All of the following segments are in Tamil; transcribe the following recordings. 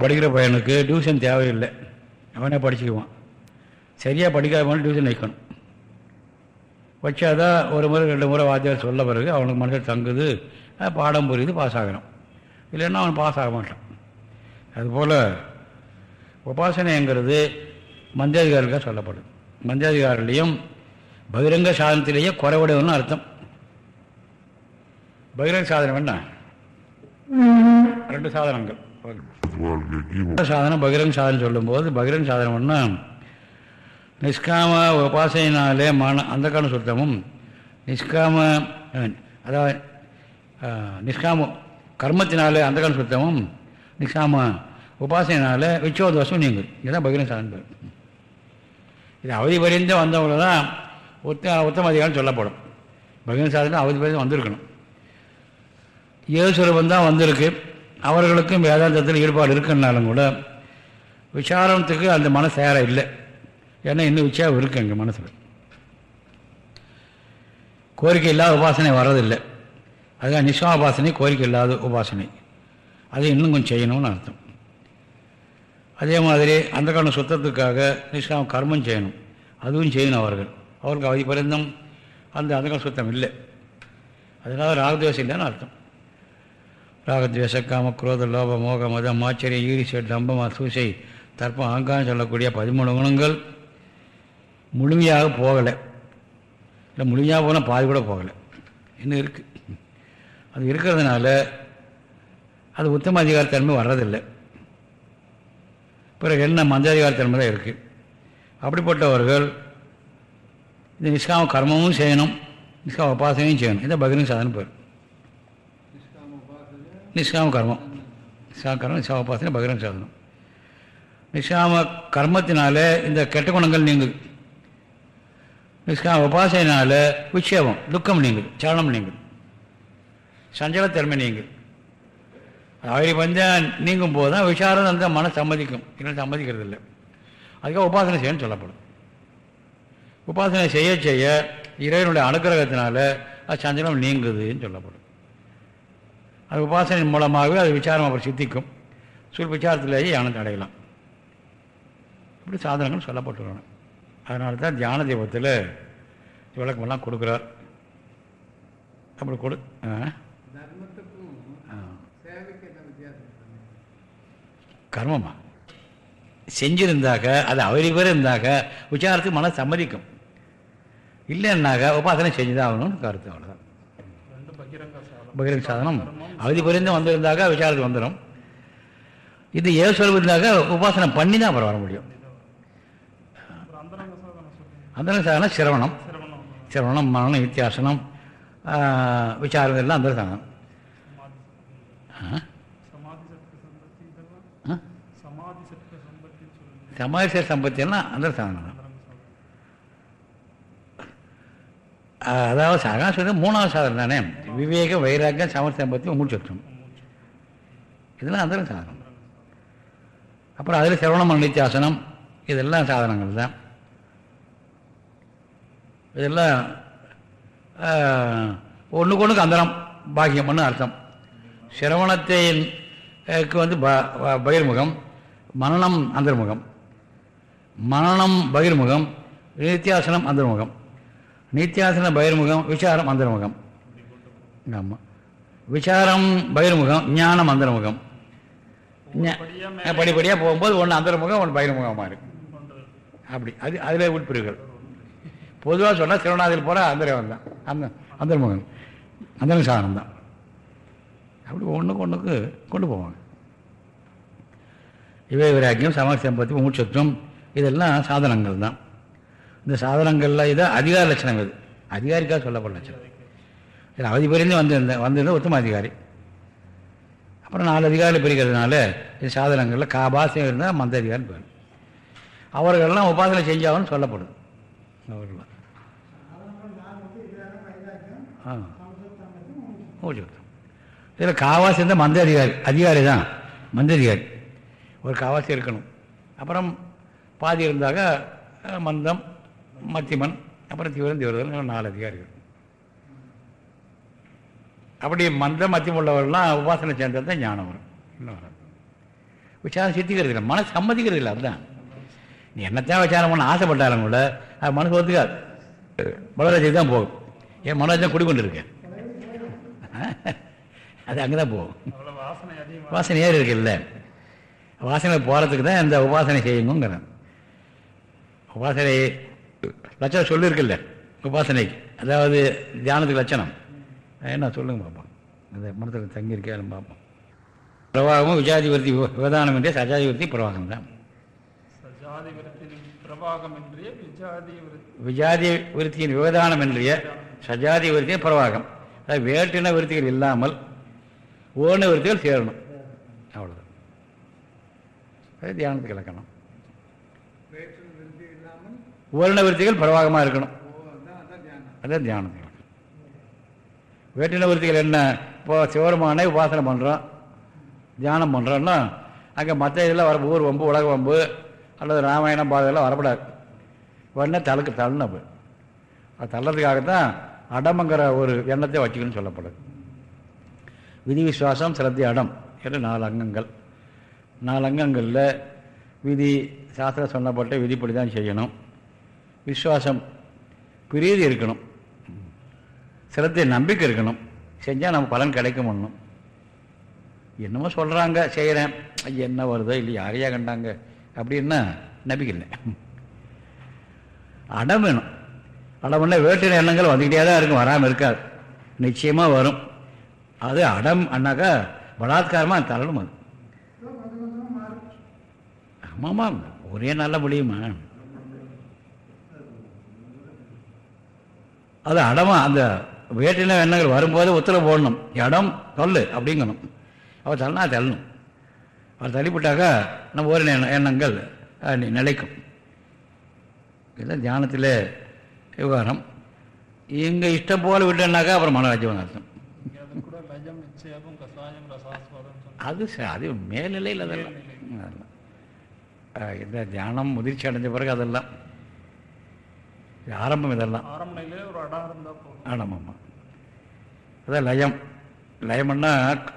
படிக்கிற பையனுக்கு டியூஷன் தேவையில்லை. அவனே படிச்சுக்குவான். சரியாக படிக்காதவனும் டியூஷன் வைக்கணும். வச்சாதான் ஒரு முறை ரெண்டு முறை வாத்தியார் சொல்ல பிறகு அவனுக்கு மனசில் தங்குது. பாடம் புரியுது பாஸ் ஆகிறான் இல்லைன்னா அவன் பாஸ் ஆக மாட்டான். அதுபோல் உபாசனைங்கிறது மந்தியாதிகாரிகளுக்காக சொல்லப்படுது மந்தியாதிகாரிலையும் பகிரங்க சாதனத்திலேயே குறைவுடையவன்னு அர்த்தம். பகிரங்க சாதனம் என்ன? ரெண்டு சாதனங்கள். சாதனம் பகிரங்க சாதனம் சொல்லும்போது பகிரங்க சாதனம்னா நிஷ்காம உபாசையினாலே மன அந்த காலம் சுத்தமும் நிஷ்காம அதாவது நிஷ்காம கர்மத்தினாலே அந்த காலம் சுத்தமும் நிஷ்காம உபாசையினால விச்சோதோஷம் நீங்கள் இதுதான் பகிரங்க சாதனம் பேர். இது அவதி பரிந்து வந்தவங்க தான் உத்த உத்தம அதிகாரம் சொல்லப்படும். பகிரங்க சாதனம் அவதி பரிந்து வந்திருக்கணும். ஏசுரவன் தான் வந்திருக்கு. அவர்களுக்கும் வேதாந்தத்தில் ஈடுபாடு இருக்குன்னாலும் கூட விசாரணத்துக்கு அந்த மனசு தயாராக இல்லை. ஏன்னா இன்னும் விச்சாரம் இருக்கு எங்கள் மனசில். கோரிக்கை இல்லாத உபாசனை வர்றதில்லை. அதுதான் நிஷ்கா உபாசனை கோரிக்கை இல்லாத உபாசனை. அதை இன்னும் கொஞ்சம் செய்யணும்னு அர்த்தம். அதே மாதிரி அந்த காலம் சுத்தத்துக்காக நிஷ்காம கர்மம் செய்யணும். அதுவும் செய்யணும் அவர்கள். அவருக்கு அவதி பரிந்தம் அந்த அந்த கால சுத்தம் இல்லை. அதனால ராகத்வேஷம் இல்லைன்னு அர்த்தம். ராகத்வேஷ காம குரோத லோப மோக மதம் ஆச்சரியம் ஈரிசை டம்பம் அசூசை தர்ப்பம் ஆங்காரம் சொல்லக்கூடிய பதிமூணு குணங்கள் முழுமையாக போகலை. இல்லை முழுமையாக போனால் பாதி கூட போகலை. இன்னும் இருக்குது அது இருக்கிறதுனால அது உத்தம அதிகாரத்தன்மை வர்றதில்லை. பிறகு என்ன மந்தாதிகாரத்தன்மை தான் இருக்குது அப்படிப்பட்டவர்கள் இந்த நிஷ்காம கர்மமும் செய்யணும் நிஷ்காம உபாசனையும் செய்யணும். இதை பகிரங்க சாதனம் பேர். நிஷ்காம கர்மம் நிஷ்காம கர்மம் நிஷாம உபாசனை பகிரங்க சாதனம் நிஷாம கர்மத்தினால இந்த கெட்ட குணங்கள் நீங்குது. நிஷ்காம உபாசையினால விட்சேபம் துக்கம் நீங்குது சரணம் நீங்குது. சஞ்சலத்தன்மை நீங்குது. அவரை வந்து நீங்கும் போது தான் விசாரம் அந்த மன சம்மதிக்கும். இல்லை சம்மதிக்கிறது இல்லை அதுக்காக உபாசனை செய்யணும்னு சொல்லப்படும். உபாசனை செய்ய செய்ய இறைவனுடைய அனுகிரகத்தினால அது சஞ்சலம் நீங்குதுன்னு சொல்லப்படும். அது உபாசனை மூலமாகவே அது விசாரம் அப்புறம் சித்திக்கும். சொல் விசாரத்திலேயே ஞானத்தை அடையலாம். இப்படி சாதனங்கள் சொல்லப்பட்டுள்ளன. அதனால தான் தியான தெய்வத்தில் விளக்கமெல்லாம் கொடுக்குறார். அப்படி கொடு ஆ. கர்மமா? செஞ்சிருந்தாக்க அது அவரிவர் இருந்தாக்க விசாரத்துக்கு மன சம்மதிக்கும். இல்லைன்னாக்க உபாசனை செஞ்சுதான் ஆகணும்னு கருத்து அவ்வளோதான் பகிரங்க சாதனம். அவதி புரிந்து வந்திருந்தாக்க விசாரத்துக்கு வந்துடும். இது ஏ சொல்வதுனாக்க உபாசனை பண்ணி தான் அப்புறம் வர முடியும். அந்தரங்க சாதனம் சிரவணம். சிரவணம் மரணம் வித்தியாசனம் விசாரம் எல்லாம் அந்த சாதனம். சமாதி ஆ? அந்த சாதனம் சம்பத்தி இதெல்லாம் ஆ? சமாதி சத்க சம்பத்தின்னு சொல்லுங்க சமாதி சம்பத்தி எல்லாம் அந்த சாதனம் தான் அந்தரங்க சாதனம் ஆஹ் அதாவது அதான் சொல்றது மூணாவது சாதனம் தானே? விவேக வைராக்கியம் சமர்த்தம் பற்றி மூச்சு இதெல்லாம் அந்த சாதனம் அப்புறம் அதில் சிரவணம் நித்தியாசனம். இதெல்லாம் சாதனங்கள் தான். இதெல்லாம் ஒன்றுக்கு ஒன்றுக்கு அந்தரம் பாக்கியம்னு அர்த்தம். சிரவணத்தைக்கு வந்து ப- ப- பகிர்முகம் மனநம் அந்தர்முகம். மனநம் பகிர்முகம் நித்தியாசனம் அந்தர்முகம். நித்தியாசன பயிர்முகம் விசாரம் அந்தர்முகம் ஆமாம் விசாரம் பயிர்முகம் ஞானம் அந்தர்முகம் படிப்படியாக போகும்போது ஒன்று அந்தர்முகம் ஒன்று பயிர்முகமாக இருக்கும் அப்படி. அது அதில் உட்பிரிவுகள். பொதுவாக சொன்னால் திருவண்ணாதில் போகிற அந்தரவன் தான். அந்த அந்தர்முகம். அந்தர சாதனம் தான். அப்படி ஒன்றுக்கு ஒன்றுக்கு கொண்டு போவாங்க. இவை விராக்கியம் சமாதி சம்பத்தி மூச்சத்துவம் இதெல்லாம் சாதனங்கள் தான். இந்த சாதனங்களில் இது அதிகார லட்சணம் இது. அதிகாரிக்காக சொல்லப்படும் லட்சணம். இது அவதி பிரிந்து வந்திருந்த வந்திருந்த உத்தம அதிகாரி. அப்புறம் நாலு அதிகாரிகள் பிரிக்கிறதுனால இந்த சாதனங்களில் காபாசம் இருந்தால் மந்த அதிகாரம் பேர். அவர்கள்லாம் உபாசனை செஞ்சாகணும்னு சொல்லப்படுது. அவர்களாம் ஆ. மூச்சுத்தம் இதில் காவாசி இருந்தால் மந்த அதிகாரி. அதிகாரி தான். மந்த அதிகாரி. ஒரு காவாசி இருக்கணும். அப்புறம் பாதி இருந்தாக்க மந்தம் மத்தியமன் அப்புறம் தீவிரம் தீவிரம் நாலு அதிகாரிகள். அப்படி மந்தம் மத்தியம் உள்ளவர்கள்லாம் உபாசனை சேர்ந்தது தான் ஞானம் வரும். இன்னும் வரும் விசாரம் சித்திக்கிறது இல்லை. மனசு சம்மதிக்கிறது இல்லை அதுதான். நீ என்னத்தான் விசாரம் பண்ண ஆசைப்பட்டாலும் கூட அது மனசு ஒத்துக்காது. மனோராஜ்யம் தான் போகும். ஏன் மனோராஜ்யம் குடிக்கொண்டு இருக்கேன் அது அங்கே தான் போகும். வாசனை அதிகமாக வாசனை ஏறி இருக்குல்ல வாசனை போகிறதுக்கு தான் இந்த உபாசனை செய்யுங்கிறேன் உபாசனை லட்சணம் சொல்லியிருக்குல்ல உபாசனைக்கு அதாவது தியானத்துக்கு லட்சணம். என்ன சொல்லுங்க பார்ப்போம் அந்த மனத்தில் தங்கியிருக்கேன் பார்ப்போம் பிரவாகமும் விஜாதிபர்த்தி விவதானம் என்றே சஜாதிபர்த்தி பிரவாகம் தான். ஜாதி விருத்தின் பிரபாகம் என்றே விஜாதி விருத்தி விஜாதி விருத்தியின் விவதானம் என்றிய சஜாதி விருத்தியின் பிரவாகம். அதாவது வேற்றின விருத்திகள் இல்லாமல் ஓன விருத்திகள் சேரணும். அவ்வளோதான் அது தியானத்துக்கு இலக்கணம். ஓரண விருத்திகள் பிரவாகமாக இருக்கணும் அதான் தியானம். வேற்றின விருத்திகள் என்ன? இப்போ சிவருமானே உபாசனை பண்ணுறோம் தியானம் பண்ணுறோன்னா அங்கே மற்ற இதெல்லாம் வர ஊர் வம்பு உலக வம்பு அல்லது ராமாயணம் பாதெல்லாம் வரக்கூடாது உடனே தலுக்கு தள்ளணும் அப்போ அது தள்ளதுக்காகத்தான் அடமங்கிற ஒரு எண்ணத்தை வச்சுக்கணும்னு சொல்லப்படுது. விதி விசுவாசம் சிரத்தி அடம் என்று நாலு அங்கங்கள். நாலு அங்கங்களில் விதி சாஸ்திரம் சொன்னப்பட்ட விதிப்படி தான் செய்யணும். விசுவாசம் பிரீதி இருக்கணும். சிரத்தை நம்பிக்கை இருக்கணும். செஞ்சால் நம்ம பலன் கிடைக்கும் ஒன்றும் என்னமோ சொல்கிறாங்க செய்கிறேன் ஐயா, என்ன வருதோ இல்லை யாரையா கண்டாங்க? அப்படின்னா நம்பிக்கை இல்லை. அடம் வேணும். அடம்னா வேற்றின எண்ணங்கள் வந்துக்கிட்டே தான் இருக்கும் வராமல் இருக்காது. நிச்சயமாக வரும். அது அடம் அண்ணாக்கா பலாத்காரமாக தரணும் அது. ஆமாம்மா ஒரே நல்ல முடியுமா? அது அடமா அந்த வேற்றின எண்ணங்கள் வரும்போது உத்தரவு போடணும். இடம் சொல்லு அப்படிங்கணும். அவர் தள்ளனா தள்ளணும். அவர் தள்ளிவிட்டாக்கா நம்ம ஒரு எண்ண- எண்ணங்கள் நிலைக்கும். இதுதான் தியானத்தில் விவகாரம். இங்கே இஷ்டம் போல விட்டேன்னாக்கா அப்புறம் மனராஜ்யம் அர்த்தம் அது. அது மேல்நிலையில் அதெல்லாம். இந்த தியானம் முதிர்ச்சி அடைஞ்ச பிறகு அதெல்லாம். ஆரம்பம் இதெல்லாம். ஆமாம் ஆமாம் அதான் லயம். லயம்னா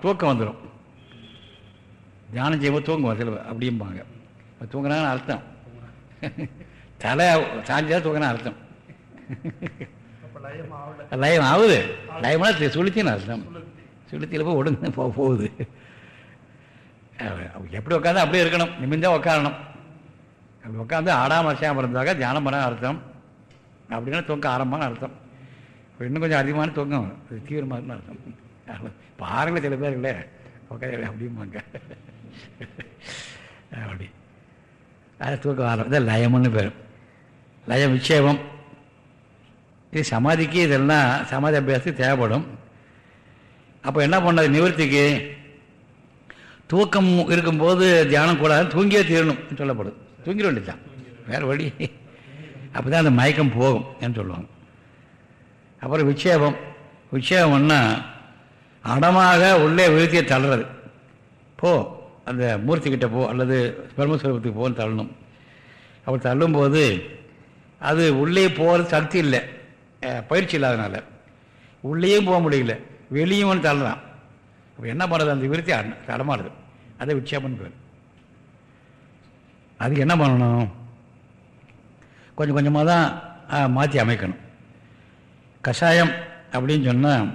தூக்கம் வந்துடும் தியானம் செய்யும்போது தூங்குவோம் சில அப்படிம்பாங்க. இப்ப தூங்குனாங்கன்னு அர்த்தம். தலை சாஞ்சா தூங்கினா அர்த்தம். லயம் ஆகுது லயம்னா சுளுத்தின்னு அர்த்தம். சுளுத்தியில் போய் ஒடுங்க போ போகுது. எப்படி உட்காந்து அப்படியே இருக்கணும். நிமிந்தா உட்காரணும் அப்படி உட்காந்து ஆடாம அசையாமல் இருந்தாக்க தியானம் பண்ண அர்த்தம். அப்படின்னா தூக்க ஆரம்பமான அர்த்தம். இன்னும் கொஞ்சம் அதிகமான தூக்கம் அது தீவிரமான அர்த்தம். பாருங்களேன் சில பேர் இல்லை. உட்காந்து அப்படிம்பாங்க. அப்படி. அது தூக்கம் ஆரம்பம் இதான் லயம்னு பேர். லயம் விட்சேபம் இது சமாதிக்கு இதெல்லாம் சமாதி அபியாசத்துக்கு தேவைப்படும். அப்போ என்ன பண்ணது நிவர்த்திக்கு. தூக்கம் இருக்கும்போது தியானம் கூடாது தூங்கியே தீரணும் சொல்லப்படுது தூங்கிட வேண்டியதுதான். வேறு வழி. அப்போ தான் அந்த மயக்கம் போகும் என்று சொல்லுவாங்க. அப்புறம் விட்சேபம் விட்சேபம்னா அடமாக உள்ளே விழுத்தியை தள்ளுறது. போ அந்த மூர்த்திக்கிட்ட போ அல்லது பிரம்மஸ்வரூபத்துக்கு போன்னு தள்ளணும். அப்படி தள்ளும்போது அது உள்ளே போகிறது சக்தி இல்லை. பயிற்சி இல்லாதனால. உள்ளேயும் போக முடியல. வெளியும் ஒன்று தள்ளுறான் அப்போ என்ன பண்ணுறது அந்த விருத்தி அட- அதை விட்சேபம் பேர். அதுக்கு என்ன பண்ணணும்? கொஞ்சம் கொஞ்சமாக தான் மாற்றி அமைக்கணும். கஷாயம் அப்படின்னு சொன்னால்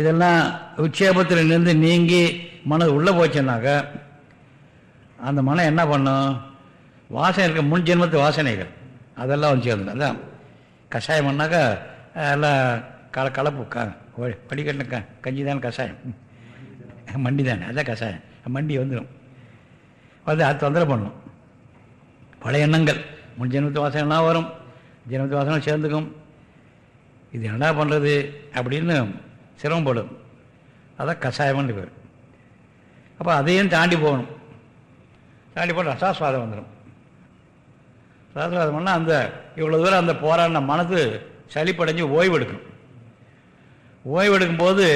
இதெல்லாம் விட்சேபத்திலிருந்து நீங்கி மனது உள்ளே போச்சுன்னாக்கா அந்த மனம் என்ன பண்ணும்? வாசனை இருக்க முன் ஜென்மத்து வாசனைகள். அதெல்லாம் வந்து சேர்ந்து அதான். கஷாயம் பண்ணாக்கா எல்லாம் கல கலப்பு க படிக்கட்டின க கஞ்சி தான் கஷாயம். மண்டி தானே அதான் கஷாயம். மண்டி வந்துடும் வந்து அது தொந்தரவு பண்ணும். பழைய எண்ணங்கள். முன் ஜென்மத்து வாசனைலாம் வரும். ஜென்மத்து வாசனை சேர்ந்துக்கும். இது என்ன பண்ணுறது அப்படின்னு சிரமப்படும் அதான் கஷாயம்னு பேர். அப்போ அதையும் தாண்டி போகணும். தாண்டி போட்டு ரசாஸ்வாதம் வந்துடும் ரசாஸ்வாதம் பண்ணால் அந்த இவ்வளோ தூரம் அந்த போராடின மனது சளிப்படைஞ்சு ஓய்வு எடுக்கும் போது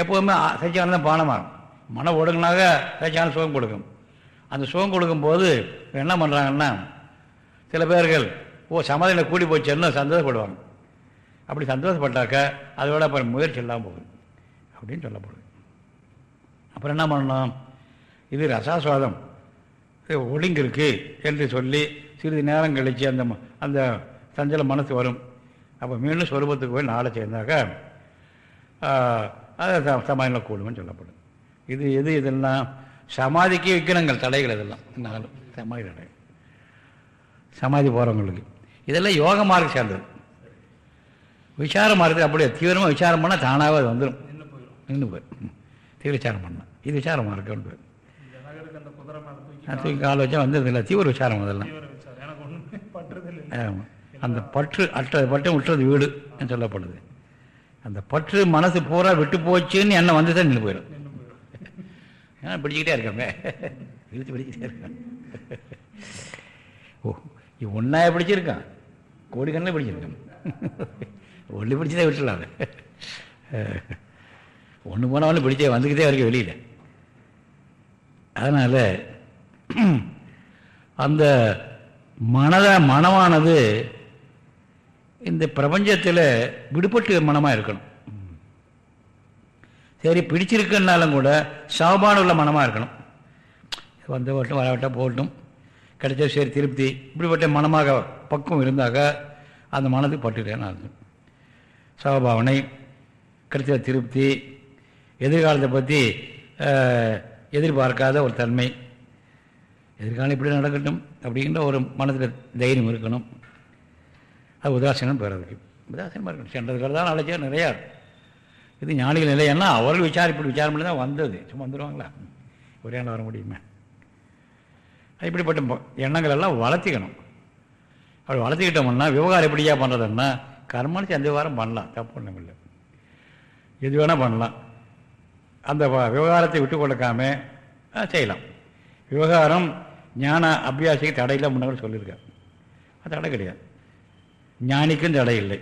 எப்போவுமே சச்சியானந்தம் பானமாகும் மனம் ஒடுங்கினாக சச்சியான சுகம் கொடுக்கும். அந்த சுகம் கொடுக்கும்போது என்ன பண்ணுறாங்கன்னா சில பேர்கள் ஓ சமாதியில் கூடி போச்சுன்னு சந்தோஷப்படுவாங்க. அப்படி சந்தோஷப்பட்டாக்க அதோட அப்புறம் முயற்சி இல்லாமல் போகுது. அப்படின்னு சொல்லப்படுது. அப்புறம் என்ன பண்ணணும்? இது ரசாஸ்வாதம். இது ஒழுங்கு இருக்கு என்று சொல்லி சிறிது நேரம் கழித்து அந்த அந்த சஞ்சல மனசு வரும். அப்போ மீண்டும் சொரூபத்துக்கு போய் நாளை சேர்ந்தாக்க அது சமாதியில் கூடும்னு சொல்லப்படும் இது எது இதெல்லாம்? சமாதிக்கு விக்கிரங்கள் தடைகள் இதெல்லாம். நாளும் சமாதி தடை. சமாதி போகிறவங்களுக்கு இதெல்லாம் யோக மார்க்கம் சேர்ந்தது. விசார மார்க்கத்துக்கு அப்படியே தீவிரமாக விசாரம் பண்ணால் தானாகவே அது வந்துடும் நின்று போயிடும் தீவிர விசாரம் பண்ணால் இது விசாரம் மார்க்கம் பேர் தூக்கி கால் வச்சா வந்ததில்லை தீவிர விசாரம் அதெல்லாம் ஆமாம் அந்த பற்று அற்றது பட்டு விட்டுறது வீடு சொல்லப்படுது. அந்த பற்று மனசு பூரா விட்டு போச்சுன்னு என்ன வந்து தான் நின்று போயிடும் ஏன்னா பிடிச்சிக்கிட்டே இருக்காங்க இழுத்து பிடிச்சிட்டே இருக்கான் ஓ. ஒன்றாய பிடிச்சிருக்கான். கோடிக்கண்ணில் பிடிச்சிருக்கான். ஒன்று பிடிச்சதே விட்டுலாம் ஒன்று போனவனும் பிடிச்சே வந்துக்கிட்டே வரைக்கும் வெளியில். அதனால் அந்த மனத மனமானது இந்த பிரபஞ்சத்தில் விடுபட்டு மனமாக இருக்கணும். சரி பிடிச்சிருக்குன்னாலும் கூட சாபான உள்ள மனமாக இருக்கணும். வந்த வரட்டும் வரவட்டம் போகட்டும் கிடைச்ச சரி திருப்தி. இப்படிப்பட்ட மனமாக பக்குவம் இருந்தாக்க அந்த மனது பட்டுட்டேன்னு அர்த்தம் சவபாவனை கிடைச்ச திருப்தி. எதிர்காலத்தை பற்றி எதிர்பார்க்காத ஒரு தன்மை. எதிர்காலம் இப்படி நடக்கட்டும் அப்படிங்கிற ஒரு மனதில் தைரியம் இருக்கணும். அது உதாசீனம் பெறதுக்கு. உதாசீனமாக இருக்கணும் சென்றதுக்காக தான் அழைச்சா நிறையா இது ஞானிகள் நிலை ஏன்னா அவர்கள் விசாரம் இப்படி விசாரம் பண்ணி தான் வந்தது. சும்மா வந்துடுவாங்களா ஒரே நாள் வர முடியுமா? இப்படிப்பட்ட எண்ணங்கள் எல்லாம் வளர்த்திக்கணும். அப்படி வளர்த்திக்கிட்டோம்னா விவகாரம் எப்படியா பண்ணுறதுன்னா கர்மனுக்கு அந்த விவகாரம் பண்ணலாம் தப்பு ஒன்றும் இல்லை. எது வேணால் பண்ணலாம். அந்த விவகாரத்தை விட்டு கொடுக்காம செய்யலாம். விவகாரம் ஞான அபியாசிக்கு தடையில்லை முன்னாடி சொல்லியிருக்கேன் அது தடை கிடையாது. ஞானிக்கும் தடை இல்லை.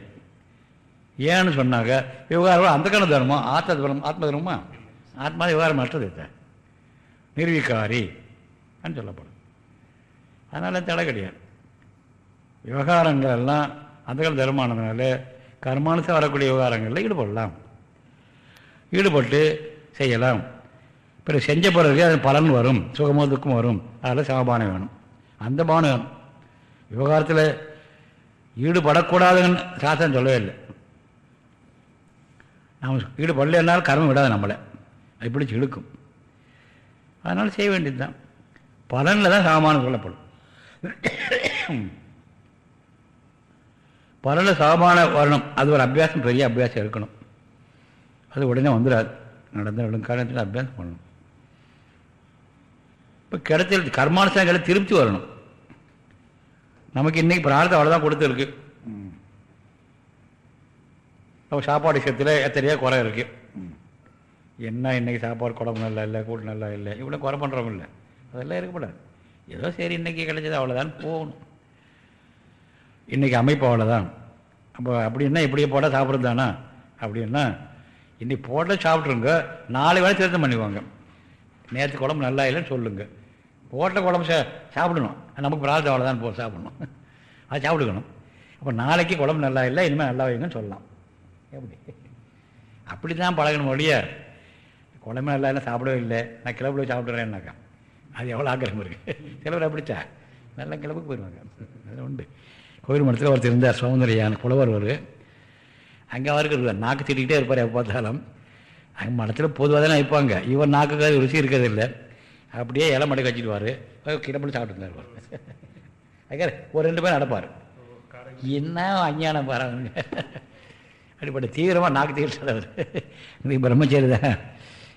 ஏன்னு சொன்னாங்க விவகாரம் அந்த கண தர்மம் ஆத்ம தர்மம் ஆத்ம தர்மமா? ஆத்மா விவகாரம் மற்றது நிர்வீக்காரி அப்படின்னு சொல்லப்படும். அதனால் தடை கிடையாது. விவகாரங்கள் எல்லாம் அந்த கால தர்மானதுனால கர்மானுசம் வரக்கூடிய விவகாரங்களில் ஈடுபடலாம். ஈடுபட்டு செய்யலாம். பிறகு செஞ்ச பிறகு அது பலன் வரும். சுகமோ துக்கம் வரும். அதில் சமபானம் வேணும். அந்த பானம் வேணும். விவகாரத்தில் ஈடுபடக்கூடாதுன்னு சாஸ்திரம் சொல்லவே இல்லை. நாம் ஈடுபடலைன்னாலும் கர்மம் விடாது நம்மளை. அது பிடிச்சி இழுக்கும். அதனால் செய்ய வேண்டியது தான் பலனில் தான் சாமானம் சொல்லப்படும். பலனில் சமமான வரணும். அது ஒரு அபியாசம் பெரிய அபியாசம் இருக்கணும் அது உடனே வந்துடாது நடந்த காலத்தில் அபியாசம் பண்ணணும். இப்போ கிடைச்சல் கர்மானுசாங்களை திருப்தி வரணும். நமக்கு இன்னைக்கு பிரார்த்தம் அவ்வளோதான் கொடுத்துருக்கு. நம்ம சாப்பாடு விஷயத்தில் எத்தனையோ குறை இருக்கு. என்ன இன்னைக்கு சாப்பாடு குழம்பு நல்லா இல்லை கூட்டு நல்லா இல்லை இவ்வளோ குறை பண்ணுறவங்க இல்லை. அதெல்லாம் இருக்கக்கூடாது ஏதோ சரி இன்னைக்கு கிடைச்சது அவ்வளோதான் போகணும். இன்றைக்கி அமைப்பு அவ்வளோதான் அப்போ அப்படின்னா இப்படியே போட்டால் சாப்பிட்றது தானா? அப்படின்னா இன்றைக்கி போட்டால் சாப்பிட்ருங்க நாலு வேலை திருத்தம் பண்ணிக்குவாங்க நேற்று குழம்பு நல்லா இல்லைன்னு சொல்லுங்கள் போட்ட குழம்பு சா சாப்பிடணும். நமக்கு பிரார்த்தம் அவ்வளோதான் போ சாப்பிடணும். அது சாப்பிடுக்கணும் அப்போ நாளைக்கு குழம்பு நல்லா இல்லை இனிமேல் நல்லா வைங்கன்னு சொல்லலாம். எப்படி? அப்படி தான் பழகணும் ஒழிய குழம்பு நல்லா இல்லை சாப்பிடவே இல்லை. நான் கிளப்புல சாப்பிட்றேன்னாக்கா அது எவ்வளோ ஆக்கிரகம் இருக்குது சில அப்படிச்சா நல்ல கிளப்புக்கு போயிடுவாங்க அது உண்டு. கோயில் மடத்தில் ஒருத்தர் இருந்தார் சௌந்தரியான புலவர் ஒரு அங்கே அவருக்கு இருக்கார் நாக்கு திட்டிக்கிட்டே இருப்பார் எப்போ பார்த்தாலும். அங்கே மடத்தில் பொதுவாக தானே வைப்பாங்க இவர் நாக்குக்காக ருசி இருக்கிறதில்ல அப்படியே இலை மடை வச்சுடுவார். கிளப்பில் சாப்பிட்டு இருந்தார் ஒரு ரெண்டு பேரும் நடப்பார். என்ன அஞ்ஞானம் பாருங்க அப்படிப்பட்ட தீவிரமாக நாக்கு தீவிரம் அவர். நீ பிரம்மச்சேரி தான்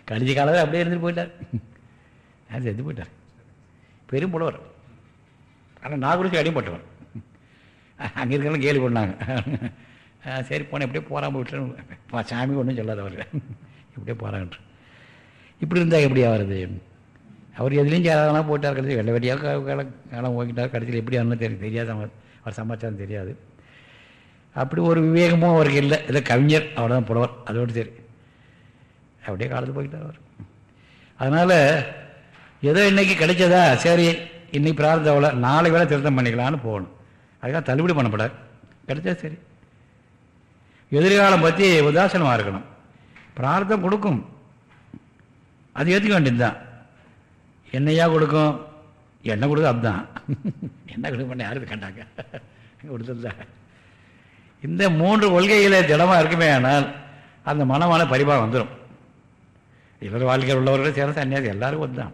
கடைசி காலத்தில் அப்படியே இருந்துட்டு போயிட்டார். அது செத்து போயிட்டார்? பெரும் புலவர் ஆனால் நாகூருக்கு அடிப்பட்டவர் அங்கே இருக்கலாம் கேள்வி பண்ணாங்க. ஆ, சரி போனேன். எப்படியே போகாமல் விட்டுறேன் சாமி ஒன்றும் சொல்லாத அவர். இப்படியே போகிறாங்கன்று இப்படி இருந்தால் எப்படி ஆகிறது அவர் எதுலேயும் சேராதெல்லாம் போட்டார் கடைசி வெள்ளை வெட்டியாக காலம் போய்கிட்டார் கடைசியில் எப்படி ஆனால் தெரியும் தெரியாது அவர் அவர் சமாச்சாரம் தெரியாது. அப்படி ஒரு விவேகமும் அவருக்கு இல்லை. இல்லை கவிஞர் அவ்வளோதான் புலவர். அதோடு சரி. அப்படியே காலத்து போய்கிட்டார் அவர். அதனால் ஏதோ இன்னைக்கு கிடைச்சதா? சரி இன்னைக்கு பிரார்த்தம் அவ்வளோ நாளை வேலை திருத்தம் பண்ணிக்கலான்னு போகணும். அதுக்காக தள்ளுபடி பண்ணப்படாது. கிடைச்சா சரி. எதிர்காலம் பற்றி உதாசனமாக இருக்கணும். பிரார்த்தம் கொடுக்கும். அது ஏற்றுக்க வேண்டியது தான் என்னையா கொடுக்கும்? என்ன கொடுத்தது அதுதான். என்ன கொடுக்க பண்ண யாருக்கு கண்டாங்க கொடுத்தது இந்த மூன்று கொள்கைகளை திடமாக இருக்குமே ஆனால் அந்த மனமான பரிபாக வந்துடும் இவர் வாழ்க்கையில் உள்ளவர்களே சேர்ந்து சன்னியாசி எல்லாருக்கும் ஒன்று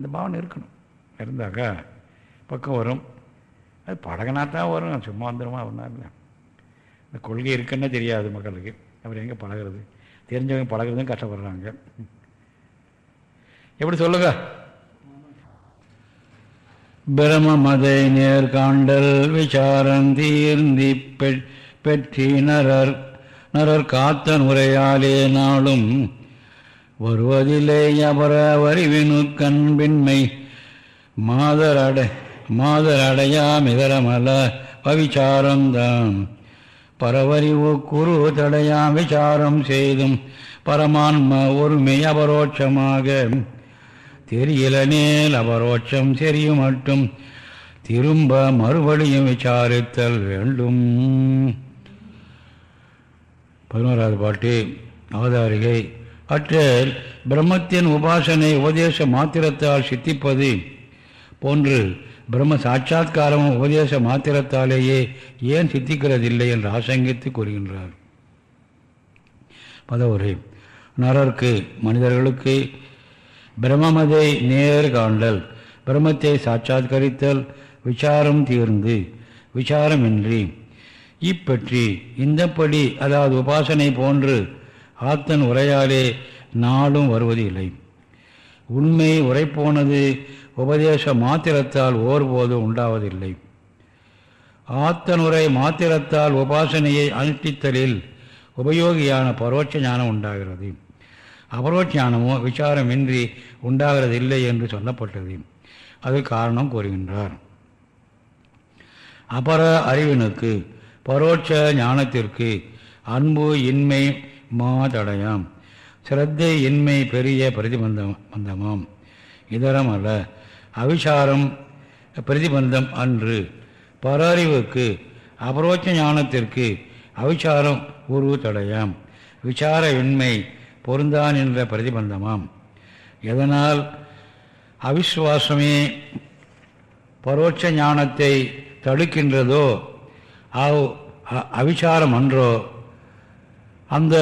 அந்த பாவனை இருக்கணும். இருந்தாக்கா பக்கம் வரும். அது பழகினா தான் வரும். சும்மா வந்துடுமா ஒன்றும் இல்லை. இந்த கொள்கை இருக்குன்னே தெரியாது மக்களுக்கு. அப்புறம் எங்கே பழகிறது? தெரிஞ்சவங்க பழகிறதும் கஷ்டப்படுறாங்க. எப்படி சொல்லுங்க? பிரமமதை நேர்காண்டல் விசாரம் தீர்ந்தி பெற்றி நரர் நரர் காத்தன் உரையாலே நாளும் வருவதில்லை அபர வரிவினு கண்பின்மை. மாதரடை மாதரடையா இதரமல பவிச்சாரம்தான் பரவறிவு குரு தடையாம் விசாரம் செய்தும் பரமான்ம ஒருமை அபரோட்சமாக தெரியலனேல் அபரோட்சம் தெரியும் மட்டும் திரும்ப மறுபடியும் விசாரித்தல் வேண்டும். பதினோராவது பாட்டு அவதாரிகை அற்றல் பிரம்மத்தின் உபாசனை உபதேச மாத்திரத்தால் சித்திப்பது போன்று பிரம்ம சாட்சா்காரமும் உபதேச மாத்திரத்தாலேயே ஏன் சித்திக்கிறதில்லை என்று ஆசங்கித்து கூறுகின்றார். பதவுரை. நரர்க்கு மனிதர்களுக்கு பிரம்மமதை நேர் காண்டல் பிரம்மத்தை சாட்சாத்கரித்தல் விசாரம் தீர்ந்து விசாரமின்றி. இப்பற்றி இந்தப்படி அதாவது உபாசனை போன்று ஆத்தன் உரையாலே நாளும் வருவது இல்லை. உண்மை உரைப்போனது உபதேச மாத்திரத்தால் ஓர்போதும் உண்டாவதில்லை. ஆத்தனுரை மாத்திரத்தால் உபாசனையை அனுஷ்டித்தலில் உபயோகியான பரோட்ச ஞானம் உண்டாகிறது. அபரோட்ச ஞானமோ விசாரமின்றி உண்டாகிறதில்லை என்று சொல்லப்பட்டது. அது காரணம் கூறுகின்றார். அபர அறிவினுக்கு பரோட்ச ஞானத்திற்கு அன்பு இன்மை மாதடையாம். சிரத்தை இன்மை பெரிய பிரதிபந்தம் பந்தமாம் இதரம் அல்ல. அவிசாரம் பிரதிபந்தம் அன்று. பரறிவுக்கு அபரோட்ச ஞானத்திற்கு அவிசாரம் உருவு தடையாம். விசார விசாரவின்மை பொருந்தான் என்ற பிரதிபந்தமாம். எதனால்? அவிஸ்வாசமே பரோட்ச ஞானத்தை தடுக்கின்றதோ அவ் அ- அவிசாரம் அன்றோ அந்த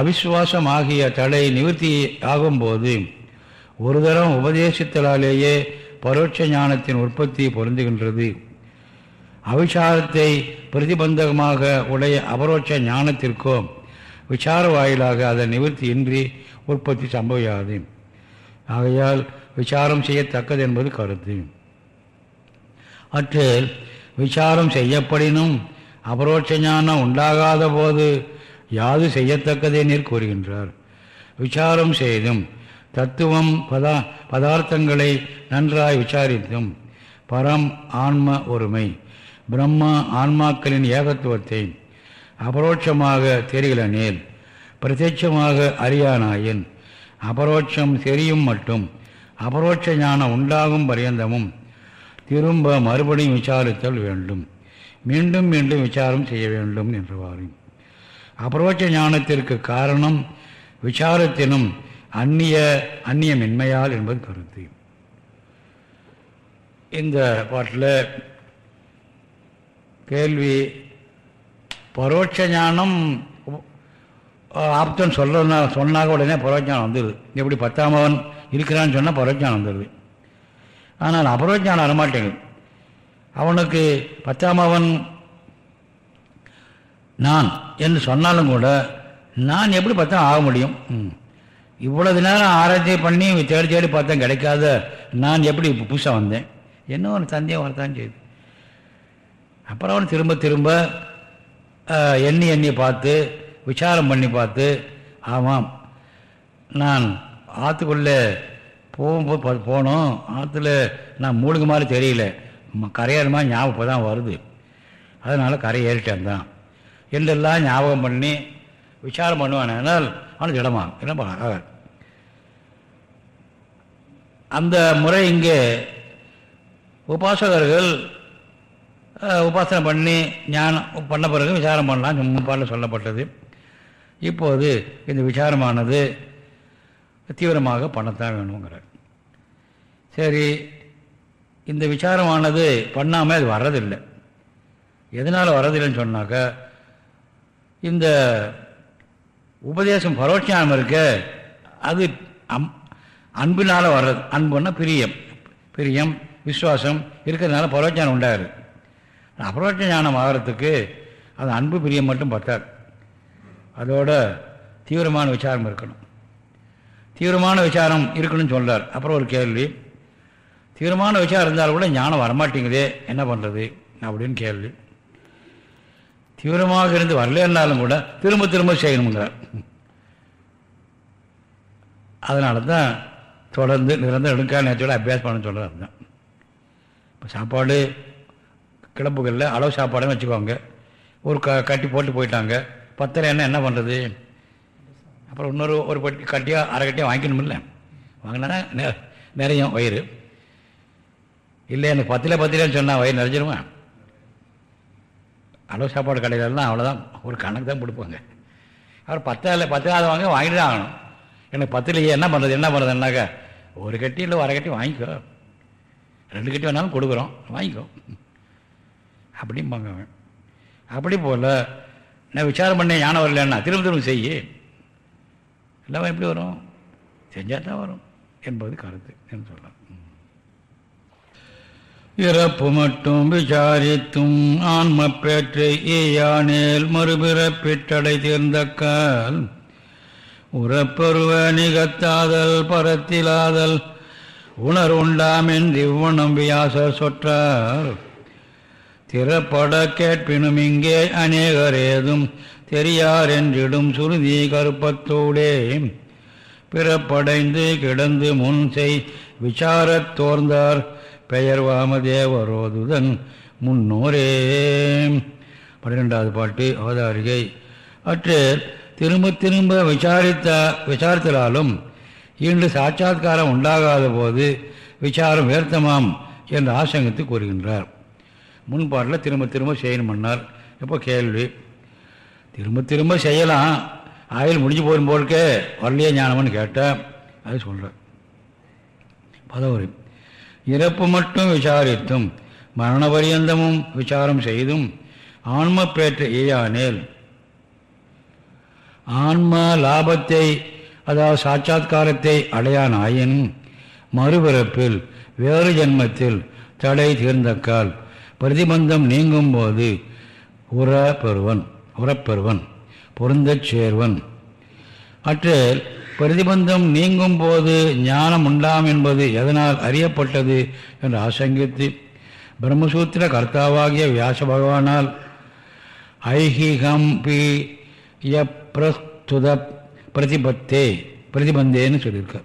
அவிசுவாசம் ஆகிய தடை நிவர்த்தி ஆகும்போது ஒரு தரம் உபதேசித்தலாலேயே பரோட்ச ஞானத்தின் உற்பத்தி பொருந்துகின்றது. அவிசாரத்தை பிரதிபந்தகமாக உடைய அபரோட்ச ஞானத்திற்கோ விசார வாயிலாக அதன் நிவர்த்தியின்றி உற்பத்தி சம்பவியாது. ஆகையால் விசாரம் செய்யத்தக்கது என்பது கருத்து. அற்றில் விசாரம் செய்யப்படினும் அபரோட்ச ஞானம் உண்டாகாத போது யாது செய்யத்தக்கதே நீர் கூறுகின்றார். விசாரம் செய்தும் தத்துவம் பதா பதார்த்தங்களை நன்றாய் விசாரித்தும் பரம் ஆன்ம ஒருமை பிரம்மா ஆன்மாக்களின் ஏகத்துவத்தை அபரோட்சமாக தெரிகளனேல் பிரத்யட்சமாக அறியானாயின் அபரோட்சம் தெரியும் மட்டும் அபரோட்ச ஞானம் உண்டாகும் பரியந்தமும் திரும்ப மறுபடியும் விசாரித்தல் வேண்டும். மீண்டும் மீண்டும் விசாரம் செய்ய வேண்டும் என்றவாறு அபரோட்ச ஞானத்திற்கு காரணம் விசாரத்தினும் அந்நிய அந்நியமின்மையால் என்பது கருத்து. இந்த பாட்டில் கேள்வி பரோட்ச ஞானம் ஆப்தன் சொல்ற சொன்னாக உடனே பரோட்சானம் வந்துடுது எப்படி பத்தாமவன் இருக்கிறான்னு சொன்னால் பரோட்சானம் வந்துடுது ஆனால் அபரோஜானம் வரமாட்டேங்குது. அவனுக்கு பத்தாமவன் நான் என்று சொன்னாலும் கூட நான் எப்படி பார்த்தா ஆக முடியும். இவ்வளவு நேரம் ஆராய்ச்சி பண்ணி தேடி தேடி பார்த்தேன் கிடைக்காத நான் எப்படி புதுசாக வந்தேன். என்ன ஒரு சந்தேகம் வரத்தான் செய்யுது. அப்புறம் அவன் திரும்ப திரும்ப எண்ணி எண்ணி பார்த்து விசாரம் பண்ணி பார்த்து ஆமாம் நான் ஆற்றுக்குள்ளே போகும்போது போனோம். ஆற்றுல நான் மூழ்கு மாதிரி தெரியல. கரையேற மாதிரி ஞாபகம் தான் வருது. அதனால் கரை ஏறிட்டேன் தான். என்றெல்லாம் ஞாபகம் பண்ணி விசாரம் பண்ணுவானால் அவனுக்கு இடமாகும் என்ன பண்ண அந்த முறை இங்கே உபாசகர்கள் உபாசனை பண்ணி ஞானம் பண்ண பிறகு விசாரம் பண்ணலாம். முன்பாடில் சொல்லப்பட்டது. இப்போது இந்த விசாரமானது தீவிரமாக பண்ணத்தான் வேணுங்கிறார். சரி இந்த விசாரமானது பண்ணாமல் அது வர்றதில்லை. எதனால் வர்றதில்லைன்னு சொன்னாக்கா இந்த உபதேசம் பரோட்சானம் இருக்க அது அம் அன்பினால் வர்றது. அன்புன்னா பிரியம். பிரியம் விசுவாசம் இருக்கிறதுனால பரோட்சானம் உண்டாகுது. அபரோட்ச ஞானம் ஆகிறதுக்கு அது அன்பு பிரியம் மட்டும் பத்தாது. அதோட தீவிரமான விசாரம் இருக்கணும். தீவிரமான விசாரம் இருக்கணும்னு சொல்கிறார் அப்புறம் ஒரு கேள்வி. தீவிரமான விசாரம் இருந்தாலும் கூட ஞானம் வரமாட்டேங்குதே. என்ன பண்ணுறது அப்படின்னு கேள்வி. தீவிரமாக இருந்து வரலன்னாலும் கூட திரும்ப திரும்ப செய்யணுங்கிறார் அதனால தான் தொடர்ந்து நிரந்தர எடுக்கால் நேரத்தோட அபியாசம் பண்ண சொல்கிறது அதுதான் இப்போ சாப்பாடு கிளப்புகளில் அளவு சாப்பாடுன்னு வச்சுக்கோங்க. ஒரு க கட்டி போட்டு போயிட்டாங்க. பத்தரை என்ன என்ன பண்ணுறது அப்புறம் இன்னொரு ஒரு பட்டி கட்டியாக அரை கட்டியாக வாங்கிக்கணுமில்ல. வாங்கினா நெ- நிறையும் வயிறு. இல்லை எனக்கு பத்தில் பத்திலன்னு சொன்னால் வயிறு நிறைஞ்சிருவேன் அளவு சாப்பாடு கடையிலலாம் அவ்வளோதான் ஒரு கணக்கு தான் கொடுப்பாங்க. அப்புறம் பத்தாவில் பத்தாவது வாங்க வாங்கிட்டு தான் ஆகணும். எனக்கு பத்துலையே என்ன பண்ணுறது என்ன பண்ணுறதுன்னாக்கா ஒரு கட்டி இல்லை அரை கட்டி வாங்கிக்கோ. ரெண்டு கட்டி வேணாலும் கொடுக்குறோம் வாங்கிக்கோ. அப்படிம்பாங்க அவன். அப்படி போல் நான் விசாரம் பண்ணேன் ஞானம் வரலன்னா திரும்ப திரும்ப செய்ய. இல்லாமல் எப்படி வரும்? செஞ்சால் தான் வரும் என்பது கருத்து என்று சொல்லலாம். இறப்பு மட்டும் விசாரித்தும் ஆன்ம பேற்றை ஈயானேல் மறுபிறப்பிட்டடை தீர்ந்தக்கால் உறப்பருவ நிகத்தாதல் பரத்திலாதல் உணர்வுண்டாமென் இவ்வனம் வியாசர் சொற்றார். திறப்பட கேட்பினும் இங்கே அநேகர் ஏதும் தெரியார் என்றிடும் சுருதி கருப்பத்தோடே. பிறப்படைந்து கிடந்து முன் செய் விசாரத் தோர்ந்தார். பெயர் வாமதேவரோதுதன் முன்னோரே. பன்னிரெண்டாவது பாட்டு அவதாரிகை. அற்று திரும்ப திரும்ப விசாரித்த விசாரித்தலாலும் இன்று சாட்சாத்காரம் உண்டாகாத போது விசாரம் வேர்த்தமாம் என்று ஆசங்கத்து கூறுகின்றார். முன்பாட்டில் திரும்ப திரும்ப செய்யணுமன்னார் இப்போ கேள்வி? திரும்ப திரும்ப செய்யலாம். ஆயில் முடிஞ்சு போகும் போல்கே வரலையே ஞானம்னு கேட்டேன். அது சொல்கிறேன் பதவுரை. இறப்பு மட்டும் விசாரித்தும் மரண பரியந்தமும் விசாரம் செய்தும் ஆன்ம பேற்ற ஈயானேல் ஆன்ம லாபத்தை அதாவது சாட்சாத்காரத்தை அடையானாயின் மறுபிறப்பில் வேறு ஜென்மத்தில் தடை தீர்ந்தக்கால் பிரதிபந்தம் நீங்கும் போது உர பெறுவன் உறப்பெறுவன் பொருந்தச் சேர்வன். அற்றில் பிரதிபந்தம் நீங்கும் போது ஞானம் உண்டாம் என்பது எதனால் அறியப்பட்டது என்று ஆசங்கித்து பிரம்மசூத்திர கர்த்தாவாகிய வியாச பகவானால் ஐஹிகம் பி பிரஸ்துத பிரதிபத்தே பிரதிபந்தேன்னு சொல்லியிருக்க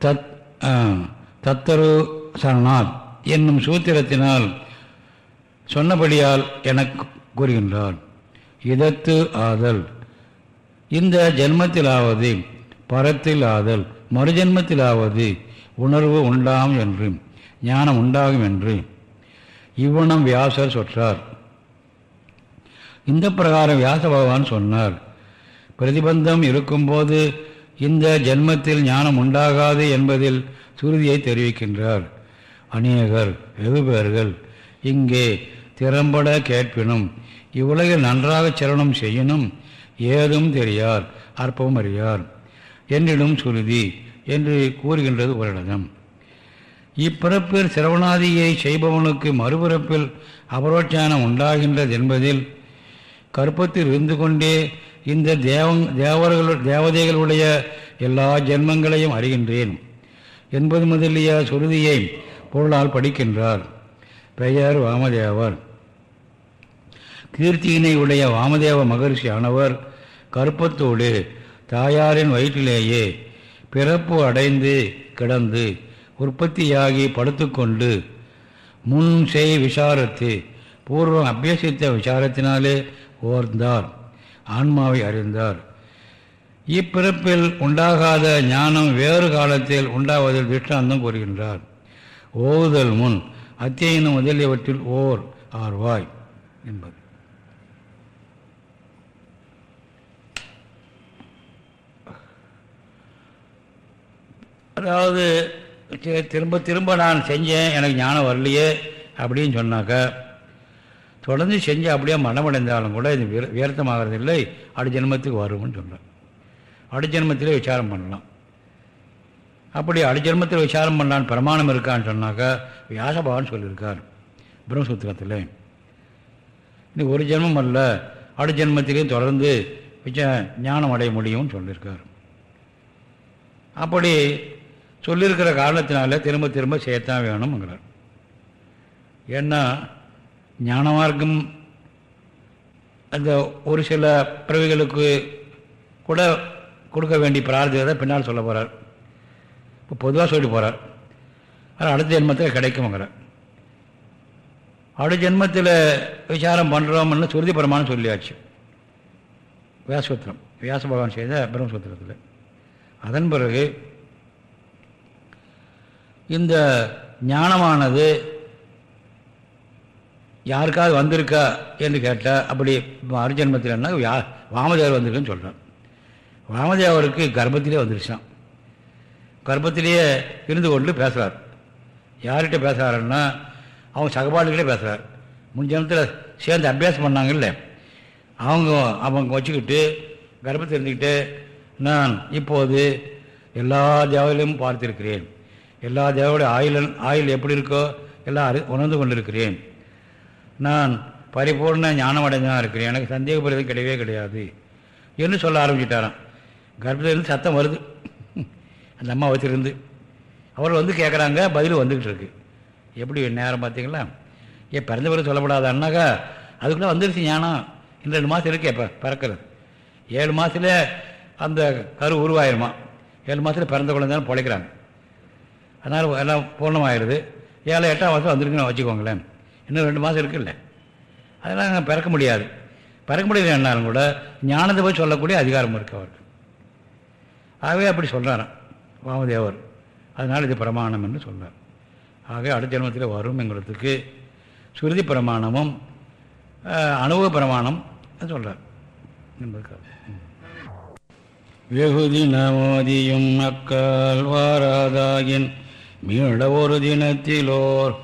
தத் தத்தரு சரணாத் என்னும் சூத்திரத்தினால் சொன்னபடியால் எனக்கு கூறுகின்றார். இதத்து ஆதல். இந்த ஜென்மத்திலாவது பரத்தில் ஆதல் மறுஜென்மத்திலாவது உணர்வு உண்டாம் என்று ஞானம் உண்டாகும் என்று இவ்வனம் வியாசர் சொற்றார். இந்த பிரகாரம் வியாச பகவான் சொன்னார். பிரதிபந்தம் இருக்கும்போது இந்த ஜென்மத்தில் ஞானம் உண்டாகாது என்பதில் சுருதியை தெரிவிக்கின்றார். அநேகர் வெகு பேர்கள் இங்கே திறம்பட கேட்பினும் இவ்வுலகில் நன்றாக சரணம் செய்யணும் ஏதும் தெரியார் அற்பம் அறியார். என்றிடும் சுருதி என்று கூறுகின்றது ஓரிடம் இப்பிறப்பில் சிரவணாதியை செய்பவனுக்கு மறுபிறப்பில் அபரோட்சானம் உண்டாகின்றது என்பதில் கற்பத்தில் இருந்து கொண்டே இந்த தேவங் தேவர்கள் தேவதைகளுடைய எல்லா ஜென்மங்களையும் அறிகின்றேன். என்பது முதலிய சுருதியை பொருளால் படிக்கின்றார் பெயர் வாமதேவர். கீர்த்தியினை உடைய வாமதேவ மகரிஷி கருப்பத்தோடு தாயாரின் வயிற்றிலேயே பிறப்பு அடைந்து கிடந்து உற்பத்தியாகி படுத்துக்கொண்டு முன் செய் விசாரத்து பூர்வம் அபியசித்த விசாரத்தினாலே ஓர்ந்தார் ஆன்மாவை அறிந்தார். இப்பிறப்பில் உண்டாகாத ஞானம் வேறு காலத்தில் உண்டாவதில் திருஷ்டாந்தம் கூறுகின்றார். ஓவுதல் முன் அத்தியனம் முதலியவற்றில் ஓர் ஆர்வாய் என்பது. அதாவது திரும்ப திரும்ப நான் செஞ்சேன் எனக்கு ஞானம் வரலையே அப்படின்னு சொன்னாக்கா தொடர்ந்து செஞ்சு அப்படியே மனமடைந்தாலும் கூட இது விர- வியர்த்தமாகிறது இல்லை அடு ஜென்மத்துக்கு வரும்னு சொல்கிறேன் அடு ஜென்மத்திலே விசாரம் பண்ணலாம். அப்படி அடு ஜென்மத்தில் விசாரம் பண்ணலான்னு பிரமாணம் இருக்கான்னு சொன்னாக்கா வியாசபகவான் சொல்லியிருக்கார் பிரம்மசூத்திரத்தில். இது ஒரு ஜென்மம் அல்ல அடு ஜென்மத்திலையும் தொடர்ந்து விச ஞானம் அடைய முடியும்னு சொல்லியிருக்கார். அப்படி சொல்லியிருக்கிற காரணத்தினால திரும்ப திரும்ப செய்யத்தான் வேணும்ங்கிறார். ஏன்னா ஞான மார்க்கம் அந்த ஒரு சில பிறவிகளுக்கு கூட கொடுக்க வேண்டிய பிரார்த்தத்தை பின்னால் சொல்ல போகிறார் இப்போ பொதுவாக சொல்லிட்டு போகிறார் ஆனால் அடுத்த ஜென்மத்தில் கிடைக்கும்ங்கிறார். அடுத்த ஜென்மத்தில் விசாரம் பண்ணுறோம்னு சுருதி பிரமாணம் சொல்லியாச்சு. வியாசூத்திரம் வியாச பகவான் செய்த பிரம்மசூத்திரத்தில். அதன் பிறகு இந்த ஞானமானது யாருக்காவது வந்திருக்கா என்று கேட்டால் அப்படி அருஜன்மத்தில் என்ன யா வாமதேவர் வந்திருக்குன்னு சொல்கிறேன் வாமதேவருக்கு கர்ப்பத்திலே வந்துருச்சான் கர்ப்பத்திலேயே இருந்து கொண்டு பேசுகிறார் யார்கிட்ட பேசுகிறாருன்னா அவங்க சகபாடுகளே பேசுகிறார் முன் ஜனத்தில் சேர்ந்து அபியாசம் பண்ணாங்கல்ல. அவங்க அவங்க வச்சுக்கிட்டு கர்ப்பத்தில் இருந்துக்கிட்டு நான் இப்போது எல்லா தேவையிலும் பார்த்திருக்கிறேன். எல்லா தேவையோட ஆயுள் ஆயுள் எப்படி இருக்கோ எல்லாம் அறி உணர்ந்து கொண்டிருக்கிறேன். நான் பரிபூர்ண ஞானம் அடைந்தான் இருக்கிறேன். எனக்கு சந்தேகப்படுறது கிடையவே கிடையாது. என்று சொல்ல ஆரம்பிச்சிட்டாராம். கர்ப்பத்திலிருந்து சத்தம் வருது. அந்த அம்மா வச்சுருந்து. அவர் வந்து கேட்குறாங்க பதில் வந்துக்கிட்டு இருக்கு. எப்படி நேரம் பார்த்தீங்களா? ஏன் பிறந்த பிறகு சொல்லப்படாதான்னாக்கா அதுக்குள்ளே வந்துருச்சு ஞானம். இந்த ரெண்டு மாதம் இருக்கே இப்போ பிறக்கிறது. ஏழு மாதத்துல அந்த கரு உருவாயிருமா? ஏழு மாதத்தில் பிறந்த குழந்தைன்னு பிழைக்கிறாங்க. அதனால் எல்லாம் பூர்ணமாகிடுது ஏழை எட்டாம் மாதம் வந்திருக்குன்னு வச்சுக்கோங்களேன். இன்னும் ரெண்டு மாதம் இருக்குல்ல. அதெல்லாம் அங்கே பிறக்க முடியாது. பிறக்க முடியாது என்னாலும் கூட ஞானத்தை போய் சொல்லக்கூடிய அதிகாரம் இருக்கு அவருக்கு. ஆகவே அப்படி சொல்கிறாராம் வாமதேவர். அதனால் இது பிரமாணம் என்று சொல்கிறார் ஆகவே அடுத்த ஜென்மத்தில் வரும்ங்கிறதுக்கு சுருதி பிரமாணமும் அனுபவ பிரமாணம் சொல்கிறார் என்பதுக்காக வெகுதி நமோதியும் அக்கால் வாராதாகின் மீள ஒரு தினத்திலோர்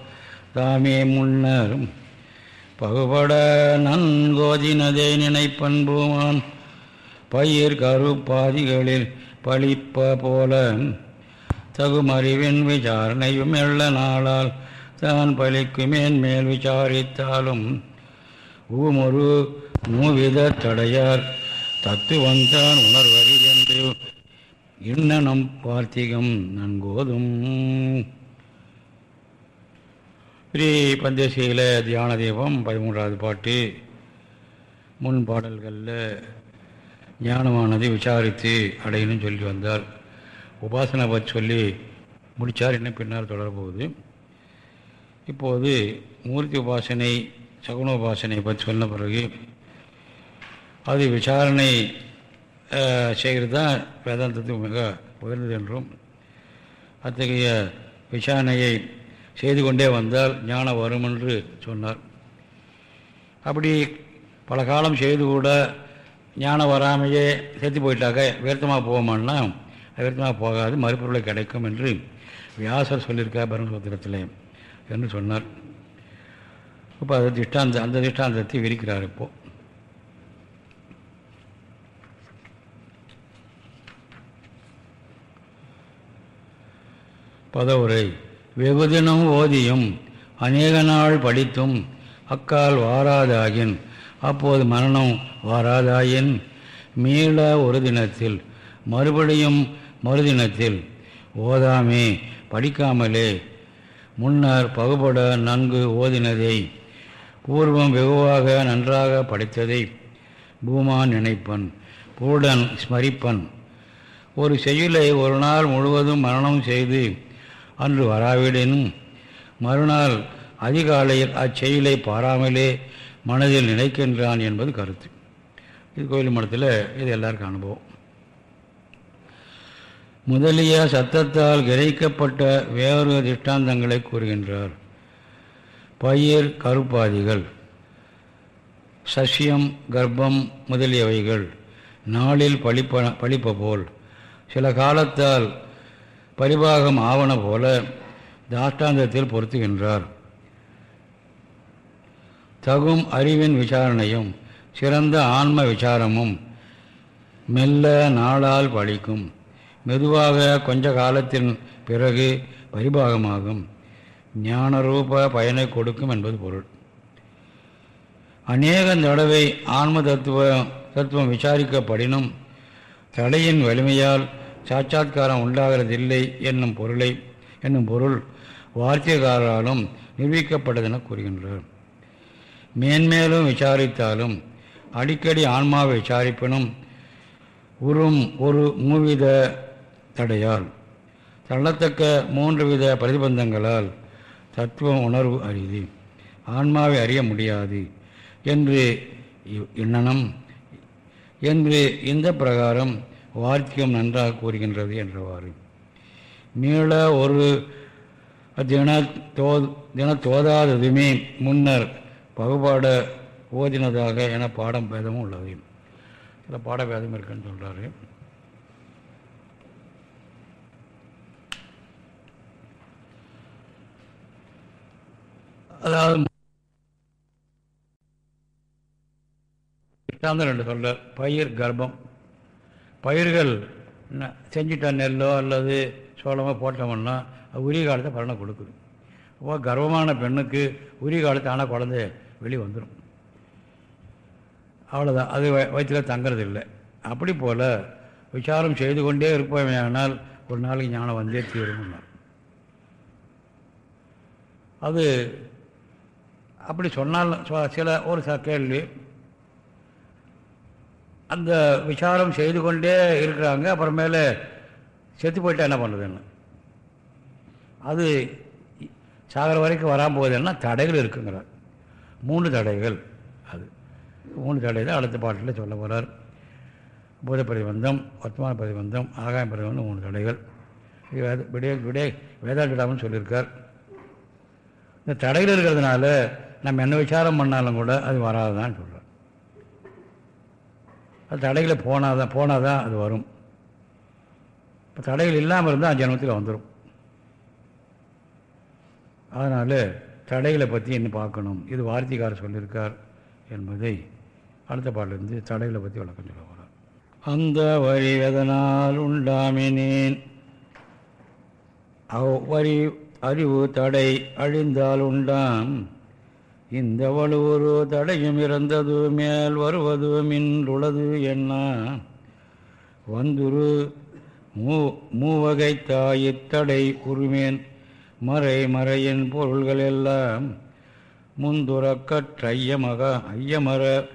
தாமே முன்னரும். பகுபட நன்கோதினதே நினைப்பண்புமான் பயிர் கருப்பாதிகளில் பழிப்ப போல தகுமறிவின் விசாரணையும் எள்ள நாளால் தான் பலிக்குமேன் மேல் விசாரித்தாலும். ஊமொரு மூவித தடையார் தத்துவந்தான் உணர்வறி இன்னனம் பார்த்திகம் நன்கோதும். ஸ்ரீ பந்தேசியில தியான தீபம் பதிமூன்றாவது பாட்டு. முன் பாடல்களில் ஞானமானதை விசாரித்து அடையணும்னு சொல்லி வந்தார். உபாசனை பற்றி சொல்லி முடித்தார் இன்னும் பின்னால் தொடரப்போகுது. இப்போது மூர்த்தி உபாசனை சகுன உபாசனை பற்றி சொன்ன பிறகு அது விசாரணை செய்கிறது தான் வேதாந்தத்துக்கு மிக உயர்ந்தது என்றும் அத்தகைய விசாரணையை செய்து கொண்டே வந்தால் ஞானம் வரும் என்று சொன்னார். அப்படி பல காலம் செய்து கூட ஞானம் வராமையே செத்து போயிட்டாக்க வியர்த்தமாக போவோமான்னா வியர்த்தமாக போகாது மறுபொருளை கிடைக்கும் என்று வியாசர் சொல்லியிருக்கார் பிரம்மசூத்திரத்தில் என்று சொன்னார். இப்போ அது திஷ்டாந்த அந்த திஷ்டாந்தத்தை விரிக்கிறார் இப்போது பதவுரை. வெகுதினம் ஓதியும் அநேக நாள் படித்தும் அக்கால் வாராதாகின் அப்போது மரணம் வாராதாயின். மீள ஒரு தினத்தில் மறுபடியும் மறுதினத்தில். ஓதாமே படிக்காமலே. முன்னர் பகுபட நன்கு ஓதினதை பூர்வம் வெகுவாக நன்றாக படித்ததை பூமான் நினைப்பன் பூடன் ஸ்மரிப்பன். ஒரு செயலை ஒரு நாள் முழுவதும் மரணம் செய்து அன்று வராவிடனும் மறுநாள் அதிகாலையில் அச்செயலை பாராமலே மனதில் நினைக்கின்றான் என்பது கருத்து. இது கோயில் மடத்தில் இது எல்லாருக்கும் அனுபவம். முதலிய சத்தத்தால் கிரகிக்கப்பட்ட வேறு திஷ்டாந்தங்களை கூறுகின்றார். பயிர் கருப்பாதிகள் சசியம் கர்ப்பம் முதலியவைகள் நாளில் பழிப்ப பழிப்ப போல் சில காலத்தால் பரிபாகம் ஆவன போல தாஷ்டாந்தத்தில் பொருத்துகின்றார். தகும் அறிவின் விசாரணையும் சிறந்த ஆன்ம விசாரமும் மெல்ல நாளால் பழிக்கும். மெதுவாக கொஞ்ச காலத்தின் பிறகு பரிபாகமாகும். ஞானரூப பயனை கொடுக்கும் என்பது பொருள். அநேக தடவை ஆன்ம தத்துவ தத்துவம் விசாரிக்கப்படினும் தடையின் வலிமையால் சாட்சாத்காரம் உண்டாகிறதில்லை என்னும் பொருளை என்னும் பொருள் வார்த்தைக்காரராலும் நிரூபிக்கப்பட்டதென கூறுகின்றார். மேன்மேலும் விசாரித்தாலும் அடிக்கடி ஆன்மாவை விசாரிப்பினும் உறும் ஒரு மூவித தடையால் தள்ளத்தக்க மூன்று வித பிரதிபந்தங்களால் தத்துவ உணர்வு அறிது ஆன்மாவை அறிய முடியாது என்று எண்ணனம் என்று இந்த பிரகாரம் வார்த்தியம் நன்றாக கூறுகின்றது என்றவாறு. மீள ஒரு தின தோ தின தோதாததுமே முன்னர் பகுபாட ஓதினதாக என பாடம் பேதமும் உள்ளது. சில பாட பேதம் இருக்குன்னு சொல்கிறாரு அதாவது ரெண்டு சொல்ல பயிர் கர்ப்பம் பயிர்கள் ந- செஞ்சிட்ட நெல்லோ அல்லது சோளமோ போட்டோம்னா அது உரிய காலத்தை பலனை கொடுக்குது. அப்போ கர்வமான பெண்ணுக்கு உரிய காலத்தை ஆனால் குழந்தை வெளியே வந்துடும் அவ்வளோதான் அது வயிற்றில் தங்கிறது இல்லை அப்படி போல் விசாரம் செய்து கொண்டே இருப்பவையானால் ஒரு நாளைக்கு ஞானம் வந்தே தீரும்னார் அது அப்படி சொன்னால் சில ஒரு ச கேள்வி அந்த விசாரம் செய்து கொண்டே இருக்கிறாங்க. அப்புறமேல செத்து போயிட்டா என்ன பண்ணுறதுன்னு அது சாகர வரைக்கும் வராமல் போகுதுன்னா தடைகள் இருக்குங்கிறார். மூணு தடைகள் அது. மூணு தடை தான் அடுத்த பாட்டில் சொல்ல போகிறார் பூத பிரதிபந்தம் வர்த்தமான பிரதிபந்தம் ஆகாய பிரதிபந்தம் மூணு தடைகள். வேத விடே விடே வேதாண்டிடாமன்னு சொல்லியிருக்கார். இந்த தடைகள் இருக்கிறதுனால நம்ம என்ன விசாரம் பண்ணாலும் கூட அது வராதுதான் சொல்கிறார் அது தடைகளை போனால் தான் போனால் தான் அது வரும். இப்போ தடைகள் இல்லாமல் இருந்தால் ஜென்மத்தில் வந்துடும் அதனால் தடைகளை பற்றி என்ன பார்க்கணும்? இது வார்த்தைக்காரர் சொல்லியிருக்கார் என்பதை அடுத்த பாட்டிலிருந்து தடைகளை பற்றி விளக்கம் சொல்ல போகிறார் அந்த வரி எதனால் உண்டாமினேன்? அவ்வரி அறிவு தடை அழிந்தால் உண்டாம். இந்த வலுவொரு தடையும் இறந்தது மேல் வருவது மின்றுளது என்ன? வந்துரு மூ மூவகை தாயித்தடை உருமேன் மறை மறையின் பொருள்கள் எல்லாம் முந்துறக்கற்ற ஐயமக ஐயமர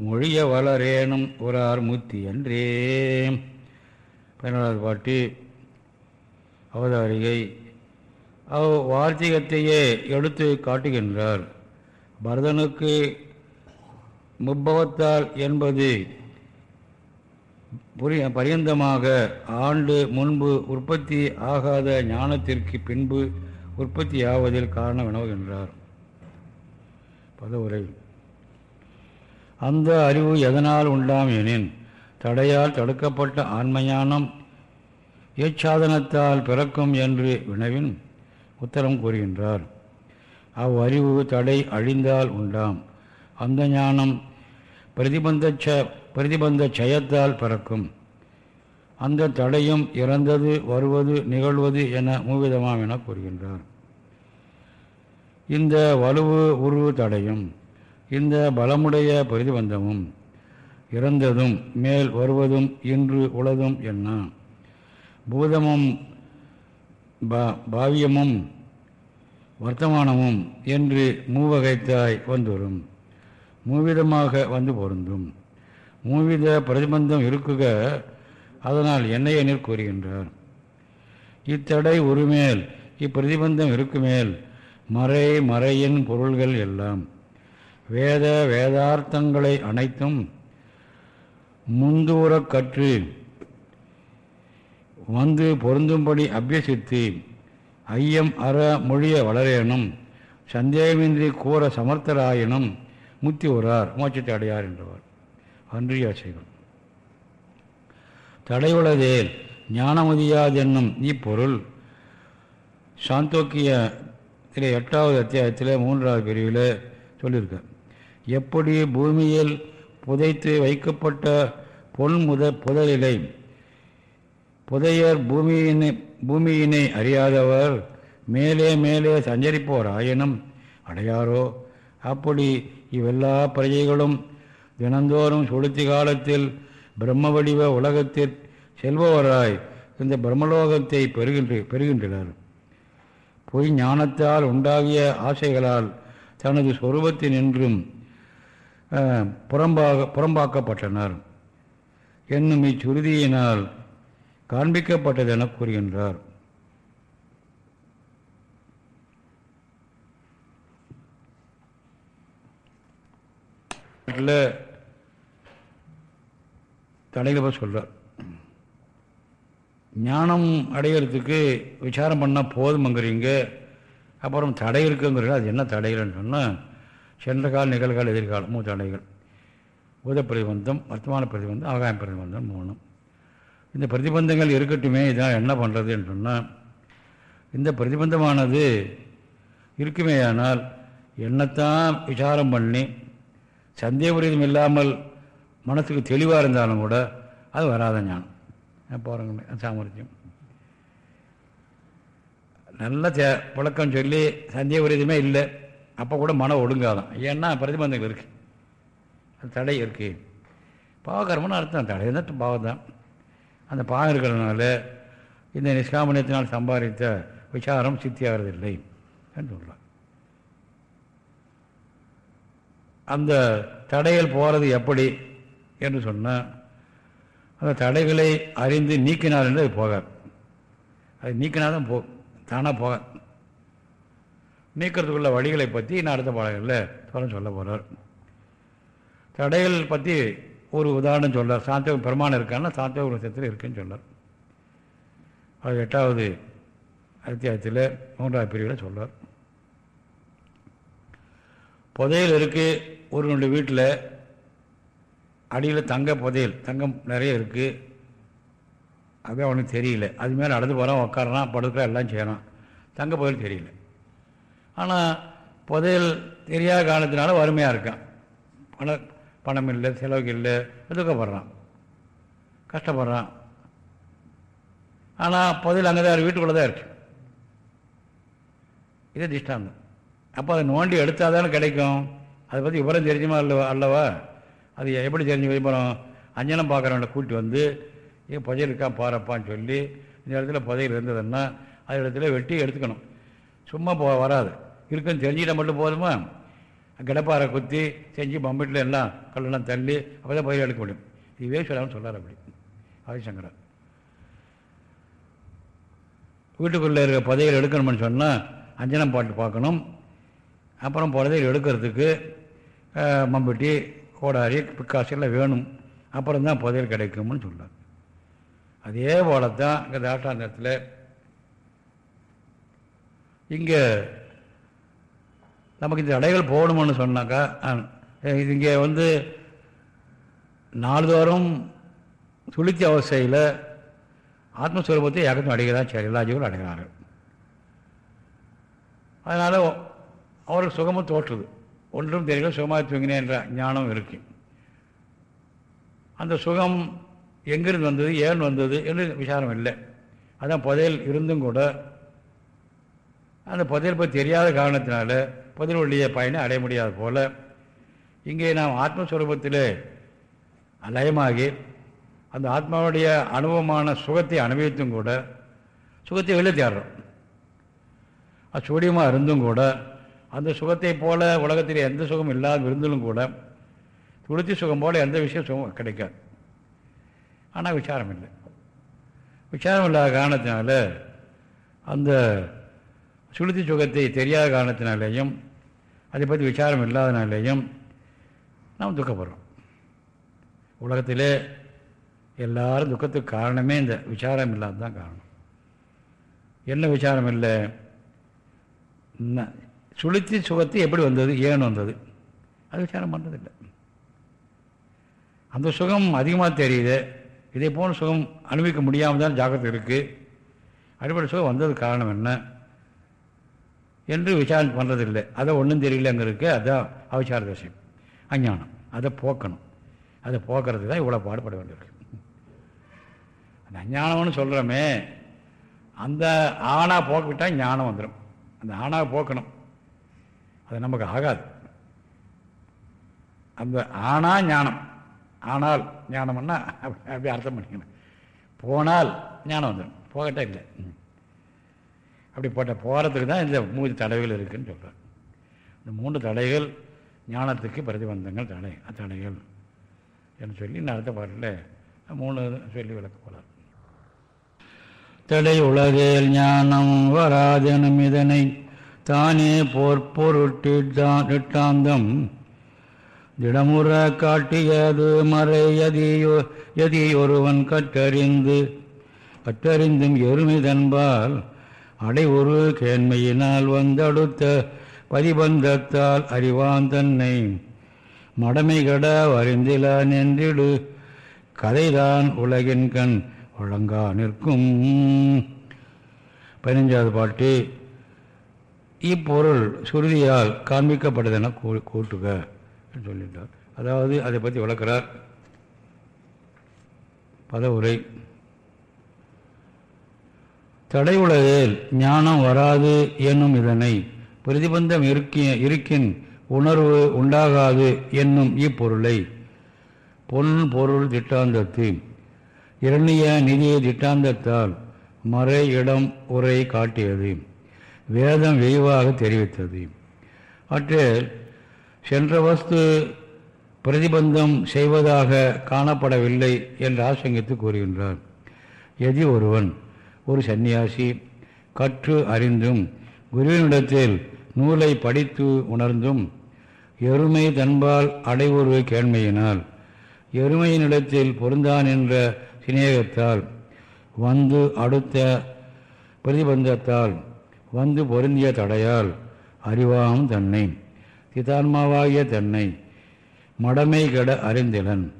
மொழிய வளரேனும் ஒரு முத்தி என்றே. பதினாலாவது பாட்டு அவதாரிகை அவ் வார்த்திகத்தையே எடுத்து காட்டுகின்றார். பரதனுக்கு முப்பவத்தால் என்பது புரிய பரியந்தமாக ஆண்டு முன்பு உற்பத்தி ஆகாத ஞானத்திற்கு பின்பு உற்பத்தியாவதில் காரணம் வினவுகின்றார் பதவுரை. அந்த அறிவு எதனால் உண்டாம் எனின் தடையால் தடுக்கப்பட்ட ஆண்மையானம் எச்சாதனத்தால் பிறக்கும் என்று வினவின் உத்தரம் கூறுகின்றார். அவ்வறிவு தடை அழிந்தால் உண்டாம். அந்த ஞானம் பிரதிபந்த ச பிரதிபந்த செயத்தால் பிறக்கும். அந்த தடையும் இறந்தது வருவது நிகழ்வது என மூவிதமாம் என கூறுகின்றார். இந்த வலுவு உருவு தடையும் இந்த பலமுடைய பிரதிபந்தமும் இறந்ததும் மேல் வருவதும் இன்று உளதும் என்ன? பூதமும் பா- பாவியமும் வர்த்தமானமும் என்று மூவகைத்தாய் வந்துவரும் மூவிதமாக வந்து பொருந்தும். மூவித பிரதிபந்தம் இருக்குக அதனால் என்னை எனில் கூறுகின்றார். இத்தடை ஒருமேல் இப்பிரதிபந்தம் இருக்குமேல் மறை மறையின் பொருள்கள் எல்லாம் வேத வேதார்த்தங்களை அனைத்தும் முந்தூரக் கற்று வந்து பொருந்தும்படி அபியசித்து ஐயம் அற மொழிய வளரேனும் சந்தேகமின்றி கூற சமர்த்தராயினும் முத்தி உறார் மோட்சத்தை அடையார் என்றவர் அன்றியாசைகள் தடையுள்ளதேல் ஞானமதியாதென்னும் இப்பொருள் சாந்தோக்கிய எட்டாவது அத்தியாயத்தில் மூன்றாவது பிரிவில் சொல்லியிருக்க எப்படி பூமியில் புதைத்து வைக்கப்பட்ட பொன் முத புதலிலை புதையர் பூமியினை பூமியினை அறியாதவர் மேலே மேலே சஞ்சரிப்போர் ஆயினும் அடையாரோ? அப்படி இவ்வெல்லா பிரஜைகளும் தினந்தோறும் சுளுத்தி காலத்தில் பிரம்ம வடிவ உலகத்தில் செல்பவராய் இந்த பிரம்மலோகத்தை பெறுகின்ற பெறுகின்றனர். பொய் ஞானத்தால் உண்டாகிய ஆசைகளால் தனது சொரூபத்தினின்றும் அஹ், புறம்பாக புறம்பாக்கப்பட்டனர். என்னும் இச்சுருதியினால் காண்பிக்கப்பட்டது என கூறுகின்றார். வீட்டில் தடைகளை சொல்கிறார் ஞானம் அடையிறதுக்கு விசாரம் பண்ணால் போதுமங்கிறீங்க. அப்புறம் தடை இருக்குங்கிறீங்க. அது என்ன தடைகள்னு சொன்னால் சென்ற கால நிகழ்கால எதிர்காலம் தடைகள். பூத பிரதிபந்தம் வர்த்தமான பிரதிபந்தம் ஆகாய பிரதிபந்தம் மூணும். இந்த பிரதிபந்தங்கள் இருக்கட்டுமே இதான் என்ன பண்ணுறதுன்னு சொன்னால் இந்த பிரதிபந்தமானது இருக்குமேயானால் என்னத்தான் விசாரம் பண்ணி சந்தேகபுரிதம் இல்லாமல் மனசுக்கு தெளிவாக இருந்தாலும் கூட அது வராத ஞானம். போகிறவங்க சாமர்த்தியம். நல்ல தே புழக்கம் சொல்லி சந்தேகபுரிதமே இல்லை. அப்போ கூட மனம் ஒடுங்காதான். ஏன்னா பிரதிபந்தங்கள் இருக்குது அது தடை இருக்குது பாவகர்மன்னு அர்த்தம். தடை தான் பாவம் தான் அந்த பாகம் இருக்கிறதுனால இந்த நிஷ்காமணியத்தினால் சம்பாதித்த விசாரம் சித்தியாகிறதில்லை என்று சொல்கிறார் அந்த தடைகள் போகிறது எப்படி என்று சொன்னால் அந்த தடைகளை அறிந்து நீக்கினால் என்று அது போகாது. அது நீக்கினாதான் போ தானாக போகாது. நீக்கிறதுக்குள்ள வழிகளை பற்றி நான் அடுத்த பாடங்களில் சொல்ல சொல்ல போகிறார் தடைகள் பற்றி ஒரு உதாரணம் சொல்கிறார் சாந்தோக பெருமானம் இருக்கான்னா சாந்தோக விஷயத்தில் இருக்குன்னு சொன்னார். அது எட்டாவது அத்தியாயத்தில் மூன்றாவது பிரிவில் சொல்கிறார் புதையல் இருக்கு ஒருவனுடைய வீட்டில் அடியில் தங்க புதையல் தங்கம் நிறைய இருக்குது அது அவனுக்கு தெரியல. அது மேலே நடந்து போகிறான் உட்காரனா படுக்கிறான் எல்லாம் செய்யணும் தங்க புதையல் தெரியல. ஆனால் புதையல் தெரியாத காரணத்தினால வறுமையாக இருக்கான். பண பணம் இல்லை செலவுக்கு இல்லை துக்கப்படுறான் கஷ்டப்படுறான். ஆனால் பதில் அங்கே தான் வீட்டுக்குள்ளே தான் இருக்கு. இதே திஷ்டாந்தம். அப்போ அதை நோண்டி எடுத்தால் தானே கிடைக்கும். அதை பற்றி விவரம் தெரிஞ்சுமா அல்லவா அல்லவா? அது எப்படி தெரிஞ்சு விவரம் அஞ்சனம் பார்க்குறவங்களை கூட்டி வந்து ஏன் புதையல் இருக்கா? பாரப்பான்னு சொல்லி இந்த இடத்துல புதையல் இருந்ததுன்னா அது இடத்துல வெட்டி எடுத்துக்கணும். சும்மா போ வராது. இருக்குன்னு தெரிஞ்சுக்கிட்டால் மட்டும் போதுமா? கிடப்பாறை குத்தி செஞ்சு பம்பெட்டில் எல்லாம் கல்லெல்லாம் தள்ளி அப்போ தான் பயிர் எடுக்க முடியும். இதுவே சொல்லாமல் சொல்லார் அப்படி. ஆதிசங்கரர் வீட்டுக்குள்ளே இருக்க புதையல் எடுக்கணும்னு சொன்னால் அஞ்சனம் பாட்டு பார்க்கணும். அப்புறம் புதையல் எடுக்கிறதுக்கு மம்பட்டி கோடாரி பிக்காசு எல்லாம் வேணும். அப்புறம் தான் புதையல் கிடைக்கும்னு சொல்கிறார் அதே போல தான் இங்கே தாட்டாந்தத்தில் இங்கே நமக்கு இந்த தடைகள் போகணும்னு சொன்னாக்கா இது இங்கே வந்து நாள்தோறும் துளித்த அவஸ்தையில் ஆத்மஸ்வரூபத்தை ஏகத்தும் அடைகிறான் சரி எல்லா ஜீவரும் அடைகிறார்கள். அதனால் அவருக்கு சுகமும் தோற்றுது. ஒன்றும் தெரியல சுகமாக தூங்கினேன் என்ற ஞானம் இருக்கு. அந்த சுகம் எங்கிருந்து வந்தது? ஏன் வந்தது? என்று விசாரம் இல்லை. அதான் புதையல் இருந்தும் கூட அந்த புதையல் பற்றி தெரியாத காரணத்தினால பதிலொழிய பயனை அடைய முடியாத போல் இங்கே நாம் ஆத்மஸ்வரூபத்தில் லயமாகி அந்த ஆத்மாவுடைய அனுபவமான சுகத்தை அனுபவித்தும் கூட சுகத்தை வெளியே தேடுறோம் அது சூடியமாக இருந்தும் கூட அந்த சுகத்தை போல உலகத்தில் எந்த சுகம் இல்லாத இருந்தாலும் கூட துளுத்தி சுகம் போல் எந்த விஷயம் சுகம் கிடைக்காது. ஆனால் விசாரம் இல்லை. விசாரம் இல்லாத காரணத்தினால அந்த சுளுத்தி சுகத்தை தெரியாத காரணத்தினாலேயும் அதை பற்றி விசாரம் இல்லாதனாலேயும் நாம் துக்கப்படுறோம். உலகத்திலே எல்லாரும் துக்கத்துக்கு காரணமே இந்த விசாரம் இல்லாத தான் காரணம். என்ன விசாரம் இல்லை? சுளுத்தி சுகத்தை எப்படி வந்தது? ஏன் வந்தது? அது விசாரம் பண்ணுறதில்லை அந்த சுகம் அதிகமாக தெரியுது. இதே போன சுகம் அனுபவிக்க முடியாமல் தான் ஜாக்கிரதை இருக்குது அடிப்படை சுகம் வந்ததுக்கு காரணம் என்ன? என்று விசாரணை பண்ணுறதில்லை அதை ஒன்றும் தெரியல அங்கே இருக்கு அதுதான் அவசார தசை அஞ்ஞானம். அதை போக்கணும். அதை போக்குறதுக்கு தான் இவ்வளோ பாடுபட வேண்டியிருக்கு. அந்த அஞ்ஞானம்னு சொல்கிறோமே அந்த ஆணாக போக்கிட்டால் ஞானம் வந்துடும் அந்த ஆணாக போக்கணும். அது நமக்கு ஆகாது. அந்த ஆனா ஞானம். ஆனால் ஞானம்னா அப்படி அப்படி அர்த்தம் பண்ணிக்கணும். போனால் ஞானம் வந்துடும் போகட்டே இல்லை. அப்படிப்பட்ட அப்படி போட்ட போகிறதுக்கு தான் இந்த மூன்று தடைகள் இருக்குதுன்னு சொல்கிறார் இந்த மூன்று தடைகள் ஞானத்துக்கு பிரதிபந்தங்கள் தடை தடைகள் என்று சொல்லி இந்த அடுத்த பாட்டில் மூணு சொல்லி விளக்க போகிறார் தடை உலகில் ஞானம் வராதெனும் இதனை தானே பொற்பொருட்டிட்டாந்தம் திடமுற காட்டியது மறை எதியோ எதியொருவன் கற்றறிந்து கற்றறிந்தும் எருமிதன்பால் அடை ஒரு கேண்மையினால் வந்தடுத்த பதிபந்தத்தால் அறிவான் தன்னை. மடமை கட வரிந்திலான் என்றிடு கதைதான் உலகின் கண் வழங்கா நிற்கும். பதினஞ்சாவது பாட்டு இப்பொருள் சுருதியால் காண்பிக்கப்பட்டதென கூ- கூட்டுக என்று சொல்லிட்டார். அதாவது அதை பற்றி விளக்கிறார். பதவுரை. தடை உலகில் ஞானம் வராது என்னும் இதனை பிரதிபந்தம் இருக்க இருக்கின் உணர்வு உண்டாகாது என்னும் இப்பொருளை பொன் பொருள் திட்டாந்தத்து. இரணிய நிதி திட்டாந்தத்தால் மறை இடம் உரை காட்டியது. வேதம் விரிவாக தெரிவித்தது. அற்றில் சென்ற வஸ்து பிரதிபந்தம் செய்வதாக காணப்படவில்லை என்று ஆசங்கித்து கூறுகின்றார். எதி ஒருவன் ஒரு சன்னியாசி கற்று அறிந்தும் குருவினிடத்தில் நூலை படித்து உணர்ந்தும் எருமை தன்பால் அடைவுறு கேண்மையினால் எருமையினிடத்தில் பொருந்தான் என்ற சிநேகத்தால் வந்து அடுத்த பிரதிபந்தத்தால் வந்து பொருந்திய தடையால் அறிவாம் தன்னை. சிதான்மாவாகிய தன்னை மடமை கெட அறிந்திலன்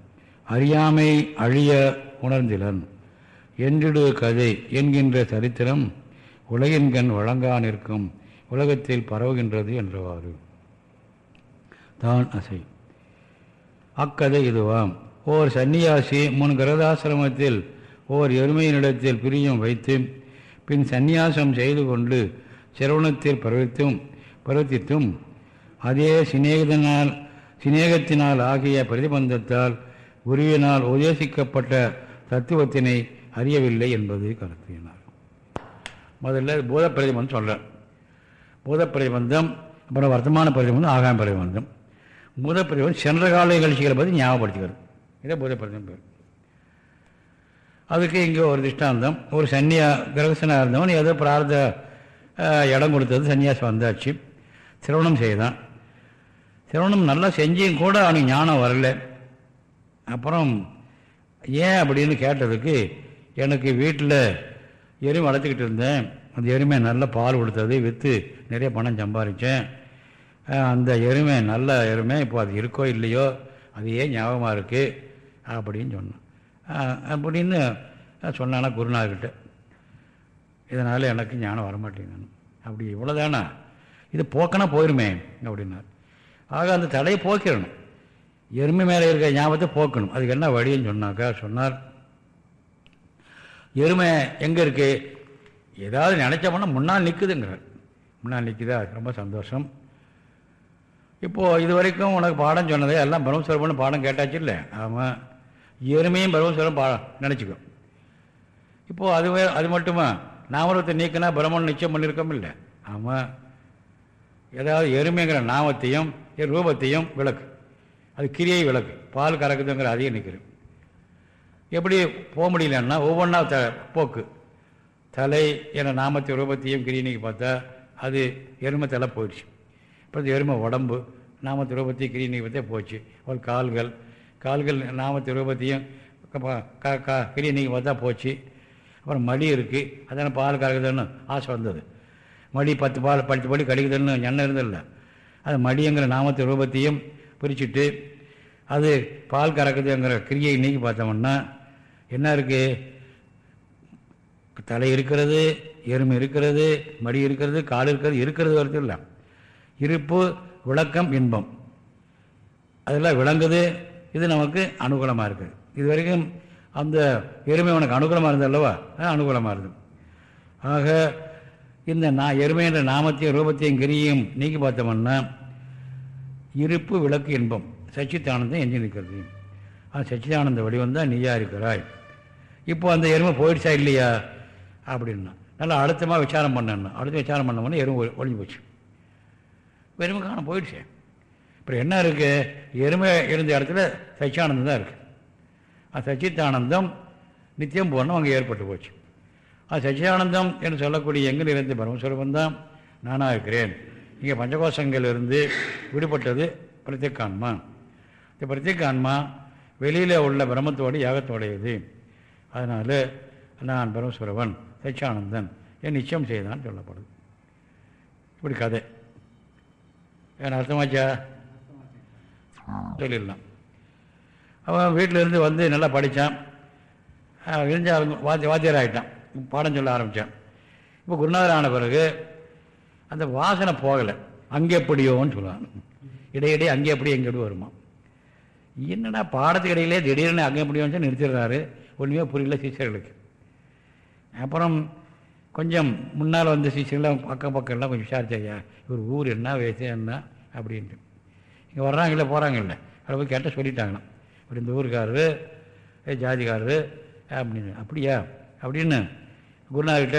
அறியாமை அழிய உணர்ந்திலன். என்றிடு கதை என்கின்ற சரித்திரம் உலகின்கண் வழங்கா நிற்கும். உலகத்தில் பரவுகின்றது என்றவாறு. தான் அசை. அக்கதை இதுவாம். ஓர் சந்நியாசி முன் கிரதாசிரமத்தில் ஓர் எருமையினிடத்தில் பிரியம் வைத்து பின் சந்நியாசம் செய்து கொண்டு சிரவணத்தில் பிரவர்த்தும் பிரவர்த்தித்தும் அதே சிநேகத்தினால் சிநேகத்தினால் ஆகிய பிரதிபந்தத்தால் குருவினால் உபதேசிக்கப்பட்ட தத்துவத்தினை அறியவில்லை என்பது கருத்தினார். முதல்ல பூத பிரதிபந்தம் சொல்கிறேன் பூத பிரதிபந்தம் அப்புறம் வர்த்தமான பிரதிபந்தம் ஆகாம பிரதிபந்தம் பூத பிரதிபந்தம் சென்ற கால நிகழ்ச்சிகளை பற்றி ஞாபகப்படுத்திக்கிறது இதை பூத பிரதிபந்தம் பேர். அதுக்கு இங்கே ஒரு திஷ்டாந்தம். ஒரு சன்னியா கிரகசனாக இருந்தவன் ஏதோ பிரார்த்த இடம் கொடுத்தது சன்னியாசம் வந்தாச்சு. சிரவணம் செய்தான். சிரவணம் நல்லா செஞ்சியும் கூட அவனுக்கு ஞானம் வரல. அப்புறம் ஏன் அப்படின்னு கேட்டதுக்கு எனக்கு வீட்டில் எருமை வளர்த்துக்கிட்டு இருந்தேன். அந்த எருமை நல்ல பால் கொடுத்தது விற்று நிறைய பணம் சம்பாதிச்சேன் அந்த எருமை நல்ல எருமை இப்போ அது இருக்கோ இல்லையோ அது ஏன் ஞாபகமாக இருக்குது அப்படின்னு சொன்னான். அப்படின்னு சொன்னானா குருநாதர்கிட்ட. இதனால் எனக்கு ஞானம் வரமாட்டேங்குது. அப்படி இவ்வளோதானா இது போக்கினா போயிருமே அப்படின்னார். ஆக அந்த தடையை போக்கிடணும். எருமை மேலே இருக்க ஞாபகத்தை போக்கணும். அதுக்கு என்ன வழின்னு சொன்னாக்கா சொன்னார் எருமை எங்கே இருக்குது ஏதாவது நினச்சோம்னா முன்னால் நிற்குதுங்கிறார் முன்னால் நிற்குதா ரொம்ப சந்தோஷம். இப்போது இது வரைக்கும் உனக்கு பாடம் சொன்னதே எல்லாம் பிரம்மஸ்வரம்னு பாடம் கேட்டாச்சு இல்லை? ஆமாம் எருமையும் பிரம்மஸ்வரம் பா நினச்சிக்கோ. இப்போது அதுவே அது மட்டுமா? நாமரத்தை நீக்கினா பிரம்மன் நிச்சயம் பண்ணியிருக்கோம் இல்லை ஆமாம் ஏதாவது எருமைங்கிற நாமத்தையும் எ- ரூபத்தையும் விளக்கு. அது கிரியை விளக்கு. பால் கறக்குதுங்கிற அதையும் நிற்கிறேன் எப்படி போக முடியலன்னா ஒவ்வொன்றா த போக்கு. தலை என நாமத்தை ரூபத்தையும் கிரியனைக்கு பார்த்தா அது எருமை தலை போயிடுச்சு. இப்போ இந்த எருமை உடம்பு நாமத்து ரூபத்தையும் கிரியனைக்கு பார்த்தே போச்சு. ஒரு கால்கள் கால்கள் நாமத்து ரூபத்தையும் கிரியனைக்கு பார்த்தா போச்சு. அப்புறம் மடி இருக்குது அதான பால் கறக்குதுன்னு ஆசை வந்தது. மடி பத்து பால் பத்து படி கழிக்குதுன்னு எண்ணம் இருந்ததில்ல. அது மடிங்கிற நாமத்து ரூபத்தையும் பிரிச்சுட்டு அது பால் கறக்குதுங்கிற கிரியை நீக்கி பார்த்தோம்னா என்ன இருக்குது தலை இருக்கிறது எருமை இருக்கிறது மடி இருக்கிறது கால் இருக்கிறது இருக்கிறது வரைக்கும் இல்லை. இருப்பு விளக்கம் இன்பம். அதெல்லாம் விளங்குது. இது நமக்கு அனுகூலமாக இருக்குது இது வரைக்கும் அந்த எருமை உனக்கு அனுகூலமாக இருந்தது அல்லவா? அனுகூலமாக இருந்தது. ஆக இந்த நான் எருமை என்ற நாமத்தையும் ரூபத்தையும் கிரியும் நீக்கி பார்த்தோம்னா இருப்பு விளக்கு இன்பம். சச்சித்தானந்தம் எஞ்சி நிற்கிறது. அது சச்சிதானந்த வடிவம் தான் நீயா இருக்கிறாய். இப்போ அந்த எருமை போயிடுச்சா இல்லையா? அப்படின்னா. நல்லா அழுத்தமாக விசாரம் பண்ணேன்னா. அடுத்து விசாரம் பண்ணோம்னா எருமை ஒழிஞ்சு போச்சு. எருமை காணும் போயிடுச்சு. இப்போ என்ன இருக்குது எருமை இருந்த இடத்துல சச்சியானந்தம் தான் இருக்குது அது சச்சித்தானந்தம் நித்தியம் பூர்ணம் அங்கே ஏற்பட்டு போச்சு. அது சச்சியானந்தம் என்று சொல்லக்கூடிய எங்கே நிறைந்த பிரம்மஸ்வரூபம் தான் நானாக இருக்கிறேன். இங்கே பஞ்சகோஷங்கள் இருந்து விடுபட்டது பிரத்யேகான்மா. இந்த பிரத்யேகான்மா வெளியில் உள்ள பிரம்மத்தோடு யாகத்தோடையது. அதனால் நான் பிரம்மஸ்வரவன் சச்சியானந்தன் என் நிச்சயம் செய்தான் சொல்லப்படுது. இப்படி கதை. ஏன் அர்த்தமாச்சா? சொல்லிடலாம். அவன் வீட்டிலேருந்து வந்து நல்லா படித்தான் இருந்து அவங்க வாத்திய வாத்தியார் ஆகிட்டான் பாடம் சொல்ல ஆரம்பித்தான் இப்போ குருநாதர் ஆன பிறகு அந்த வாசனை போகலை. அங்கே எப்படியோன்னு சொல்லுவாங்க இடையிடையே அங்கே எப்படி எங்கே வருமா? என்னடா பாடத்துக்கு இடையிலே திடீர்னு அங்கே எப்படியோன்னு நிறுத்திடுறாரு. ஒன்றுமே புரியல சீசர்களுக்கு அப்புறம் கொஞ்சம் முன்னால் வந்த சீசர்கள்லாம் பக்கம் பக்கம்லாம் கொஞ்சம் விசாரிச்சாயா இவர் ஊர் என்ன வயசு என்ன? அப்படின்ட்டு. இங்கே வர்றாங்கல்ல போகிறாங்கல்ல அதை போய் கேட்டால் சொல்லிட்டாங்களாம். இப்படி இந்த ஊருக்காரரு ஜாதிக்காரர் ஜாதிக்காரரு அப்படின்னு. அப்படியா? அப்படின்னு குருநாகிட்ட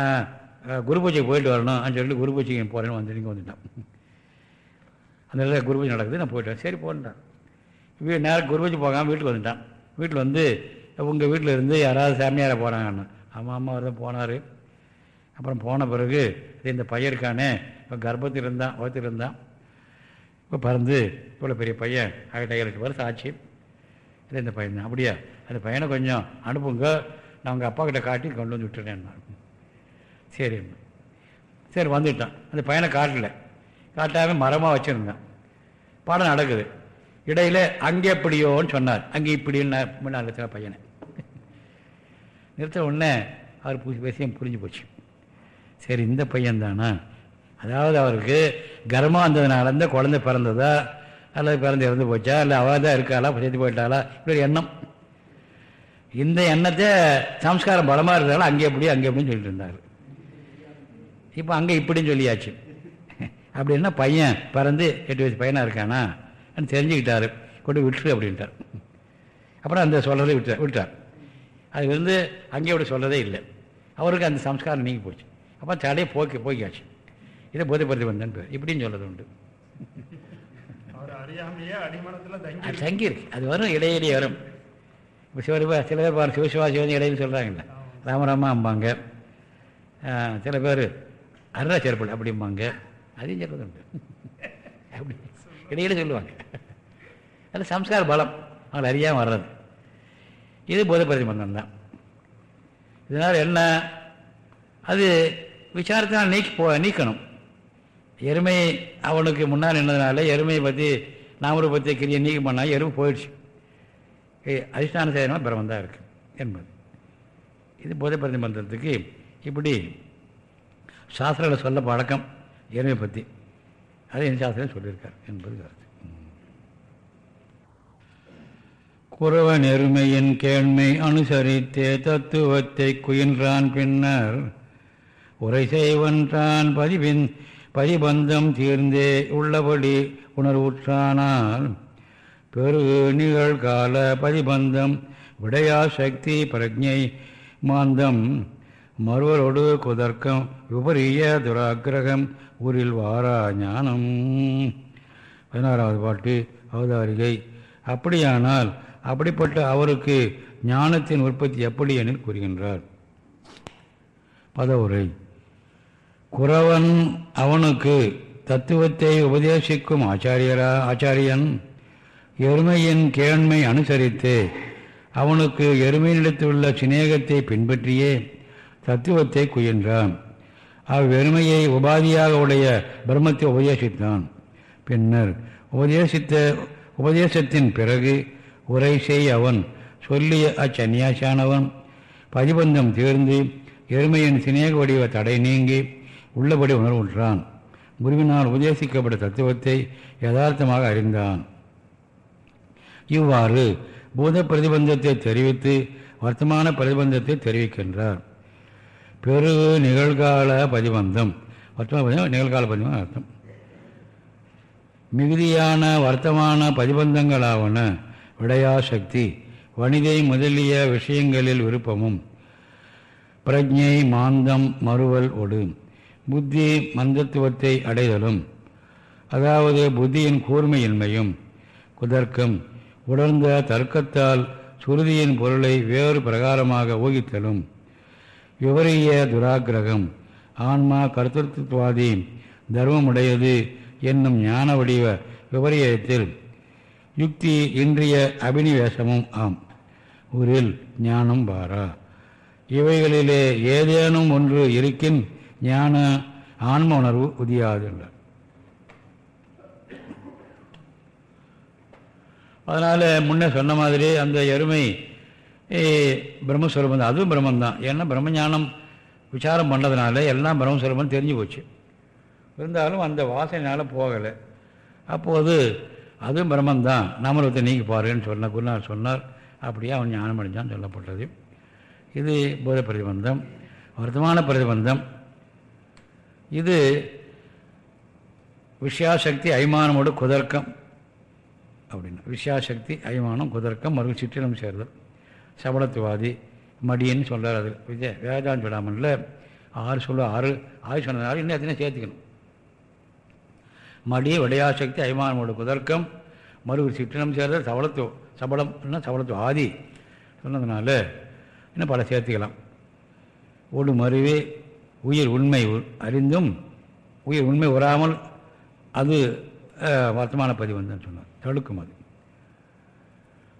நான் குரு பூஜைக்கு போயிட்டு வரணும் அப்படின்னு சொல்லிட்டு குரு பூஜைக்கு போகிறேன்னு வந்து இங்கே வந்துட்டான். அந்த குரு பூஜை நடக்குது நான் போயிட்டேன் சரி போன்றான். வீ நேரம் குரு போகாமல் வீட்டுக்கு வந்துட்டான். வீட்டில் வந்து உங்கள் வீட்டில் இருந்து யாராவது சாமியாரை போகிறாங்கன்னு ஆமாம் அம்மா அவர் போனார். அப்புறம் போன பிறகு இந்த பையன் இருக்கானே இப்போ கர்ப்பத்தில் இருந்தான் வகுத்தில் இருந்தான். இப்போ பறந்து இவ்வளோ பெரிய பையன் ஆகிட்ட எட்டு வருஷம் ஆச்சு. இல்லை இந்த பையன் தான் அப்படியா? அந்த பையனை கொஞ்சம் அனுப்புங்க. நான் உங்கள் அப்பா கிட்ட காட்டி கொண்டு வந்து விட்டுறேன் சரி. சரி வந்துட்டான். அந்த பையனை காட்டல. காட்டாமல் மரமாக வச்சுருந்தான். பாடம் நடக்குது. இடையில அங்கே எப்படியோன்னு சொன்னார். அங்கே இப்படின்னு முன்னாள் பையனை. நிறுத்த உடனே அவர் புது விஷயம் புரிஞ்சு போச்சு. சரி இந்த பையன்தானா அதாவது அவருக்கு கர்ப்பம் வந்ததுனால இந்த குழந்தை பிறந்ததா? அல்லது பிறந்து இறந்து போச்சா? இல்லை அவள் தான் இருக்காளா? சேர்த்து போயிட்டாளா? இப்படி எண்ணம். இந்த எண்ணத்தை சம்ஸ்காரம் பலமாக இருந்தாலும் அங்கே எப்படி அங்கே எப்படின்னு சொல்லிட்டு இருந்தார். இப்போ அங்கே இப்படின்னு சொல்லியாச்சு. அப்படின்னா பையன் பிறந்து எட்டு வயசு பையனாக இருக்கானா? தெரிஞ்சுக்கிட்டாரு. கொண்டு விட்டுரு அப்படின்ட்டார். அப்புறம் அந்த சொல்கிறதை விட்டார் விட்டார் அது வந்து அங்கே அப்படி சொல்கிறதே இல்லை. அவருக்கு அந்த சம்ஸ்காரம் நீங்கி போச்சு. அப்போ தடையை போக்கி போக்கியாச்சு. இதை போதைப்படுத்தி வந்தேன்னு பேர். இப்படின்னு சொல்கிறது உண்டு. அது தங்கி தங்கி இருக்கு. அது வரும் இடையிடையே வரும். இப்போ சிவருபா சில பேர் பாரு சிவசிவா சிவன் இடையில சொல்கிறாங்கல்ல ராமராமா அம்பாங்க. சில பேர் அருணாச்சலப்பள்ளி அப்படிம்பாங்க. அதையும் சொல்கிறது உண்டு. அப்படி. இடையில சொல்லுவாங்க. அது சம்ஸ்கார பலம். அவங்களை அறியாமல் வர்றது. இது போதை மந்தம் தான். இதனால் என்ன? அது விசாரத்தினால் நீக்கி போ நீக்கணும். எருமை அவனுக்கு முன்னால் நின்றதுனால எருமையை பற்றி நாமரை பற்றி கிரியை நீக்கி பண்ணால் எருமை போயிடுச்சு அதிஷ்டான சேதனம் பிரமந்தான் இருக்குது என்பது. இது போதை பிரதிபந்தத்துக்கு இப்படி சாஸ்திரங்களை சொல்ல பழக்கம் எருமை பற்றி அதை என் சாஸ்திரம் சொல்லியிருக்கார் என்பது கருத்து. குறவ நெருமையின் கேண்மை அனுசரித்தே தத்துவத்தை குயின்றான் பின்னர் உரை செய்வன்றான் பதிவின் பதிபந்தம் தீர்ந்தே உள்ளபடி உணர்வுற்றானால் பெரு நிகழ்கால பதிபந்தம் விடையா சக்தி பிரஜை மாந்தம் மறுவரோடு குதர்க்கம் விபரிய துராக்கிரகம் ஊரில் வாரா ஞானம். பதினாறாவது பாட்டு அவதாரிகை. அப்படியானால் அப்படிப்பட்ட அவருக்கு ஞானத்தின் உற்பத்தி எப்படி எனில் கூறுகின்றார். பதவுரை. குறவன் அவனுக்கு தத்துவத்தை உபதேசிக்கும் ஆச்சாரியரா ஆச்சாரியன்? எருமையின் கேண்மை அனுசரித்து அவனுக்கு எருமையினிடத்துள்ள சிநேகத்தை பின்பற்றியே தத்துவத்தை குயின்றான். அவ்வெருமையை உபாதியாக உடைய பிரம்மத்தை உபதேசித்தான். பின்னர் உபதேசித்த உபதேசத்தின் பிறகு உரை செய் அவன் சொல்லிய அச்சன்னியாசியானவன் பதிபந்தம் தீர்ந்து எருமையின் சிநேக வடிவ தடை நீங்கி உள்ளபடி உணர்வுற்றான். குருவினால் உபதேசிக்கப்பட்ட தத்துவத்தை யதார்த்தமாக அறிந்தான். இவ்வாறு பூத பிரதிபந்தத்தை தெரிவித்து வர்த்தமான பிரதிபந்தத்தை தெரிவிக்கின்றார். பெரு நிகழ்கால பதிபந்தம் வர்த்தமான பதிபந்தம் நிகழ்கால பதிபந்தம் அர்த்தம். மிகுதியான வர்த்தமான பதிபந்தங்களாவன விடையாசக்தி வனிதை முதலிய விஷயங்களில் விருப்பமும் பிரஜை மாந்தம் மறுவல் ஒடு புத்தி மந்தத்துவத்தை அடைதலும் அதாவது புத்தியின் கூர்மையின்மையும் குதர்க்கம் உணர்ந்த தர்க்கத்தால் சுருதியின் பொருளை வேறு பிரகாரமாக ஊகித்தலும் விவரிய துராகிரகம் ஆன்மா கருத்துத்துவாதி தர்மமுடையது என்னும் ஞான வடிவ விபரியத்தில் யுக்தி இன்றைய அபினிவேசமும் ஆம். ஊரில் ஞானம் பாரா இவைகளிலே ஏதேனும் ஒன்று இருக்கின் ஞான ஆன்ம உணர்வு உதியாது என்றார். அதனால் முன்னே சொன்ன மாதிரி அந்த எருமை பிரம்மஸ்வரூபம் தான். அதுவும் பிரம்மன் தான். ஏன்னா பிரம்மஞானம் விசாரம் பண்ணதுனால எல்லாம் பிரம்மஸ்வரூபம் தெரிஞ்சு போச்சு. இருந்தாலும் அந்த வாசனையால் போகலை. அப்போது அதுவும் பிரம்மன் தான். நாமரத்தை நீங்கி பாருன்னு சொன்ன குருநாள் சொன்னார். அப்படியே அவன் ஞானம் அடைஞ்சான் சொல்லப்பட்டது. இது போத பிரதிபந்தம். வர்த்தமான பிரதிபந்தம். இது விஷயாசக்தி அய்மானமோடு குதர்க்கம். அப்படின்னா. விஷயாசக்தி ஐமானம் குதர்க்கம் மறுபடியும் சிற்றினம் சேர்தல். சபலத்துவாதி மடியன்னு சொல்கிறார் அது. விஜய் வேதான்னு சொல்லாமல் ஆறு சொல்ல ஆறு ஆறு சொன்னதுனால இன்னும் எத்தனை சேர்த்துக்கணும்? மடி விடையாசக்தி அபிமானமோட குதர்க்கம் மறு சிற்றினம் சேர்ந்த சபலத்து சபலம் சபலத்து ஆதி சொன்னதுனால இன்னும் பல சேர்த்துக்கலாம். ஒரு மருவே உயிர் உண்மை அறிந்தும் உயிர் உண்மை உறாமல் அது வர்த்தமான வந்து சொன்னார். தடுக்கும் அது.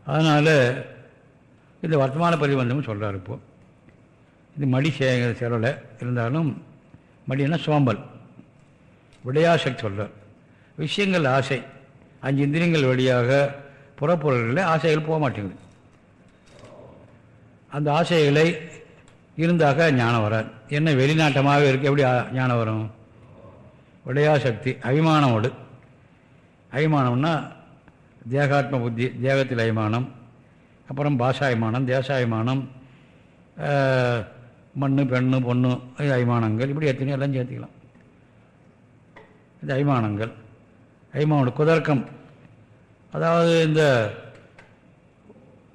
அதனால் இந்த வர்த்தமான பதிவந்தம்னு சொல்கிறார் இப்போது இது மடி சேகர செலவில் இருந்தாலும் மடினா சோம்பல். விடையாசக்தி சொல்கிறார் விஷயங்கள் ஆசை. அஞ்சு இந்திரியங்கள் வழியாக புறப்பொருள்களில் ஆசைகள் போக மாட்டேங்குது. அந்த ஆசைகளை இருந்தாக ஞானம் வராது. என்ன வெளிநாட்டமாக இருக்குது எப்படி ஞானம் வரும்? விடையாசக்தி அபிமானமோடு. அபிமானம்னா தேகாத்ம புத்தி தேகத்தில் அபிமானம். அப்புறம் பாஷாயமானம் தேசாயமானம் மண் பெண்ணு பொண்ணு அய்மானங்கள் இப்படி எத்தனையோ எல்லாம் சேர்த்துக்கலாம். இந்த அய்மானங்கள் அபிமானோட குதர்க்கம். அதாவது இந்த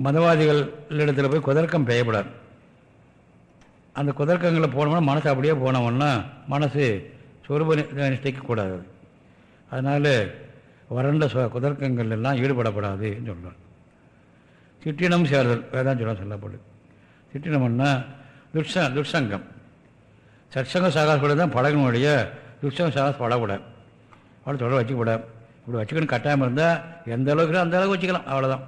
மதவாதிகள் இடத்துல போய் குதர்க்கம் பெய்யப்படாது. அந்த குதர்க்கங்களில் போனோம்னா மனசு அப்படியே போனோம்னா மனசு சொருப நிஷ்டைக்கக்கூடாது அதனால் வறண்ட சொ குதர்க்கங்கள் எல்லாம் ஈடுபடப்படாதுன்னு சொல்கிறார் சிற்றினம் சேர்தல் வேதாஞ்சலம் சொல்லப்படுது சிற்றினம்னா துட்ச துர்சங்கம். சற்சங்க சகாஸ் கூட தான் பழகனுடைய துட்சங்க சாகாச பழகக்கூடாது அவ்வளோ தொடர் வச்சுக்கூடாது இப்படி வச்சுக்கணும் கட்டாயம் இருந்தால் எந்த அளவுக்கு அந்த அளவுக்கு வச்சுக்கலாம் அவ்வளோதான்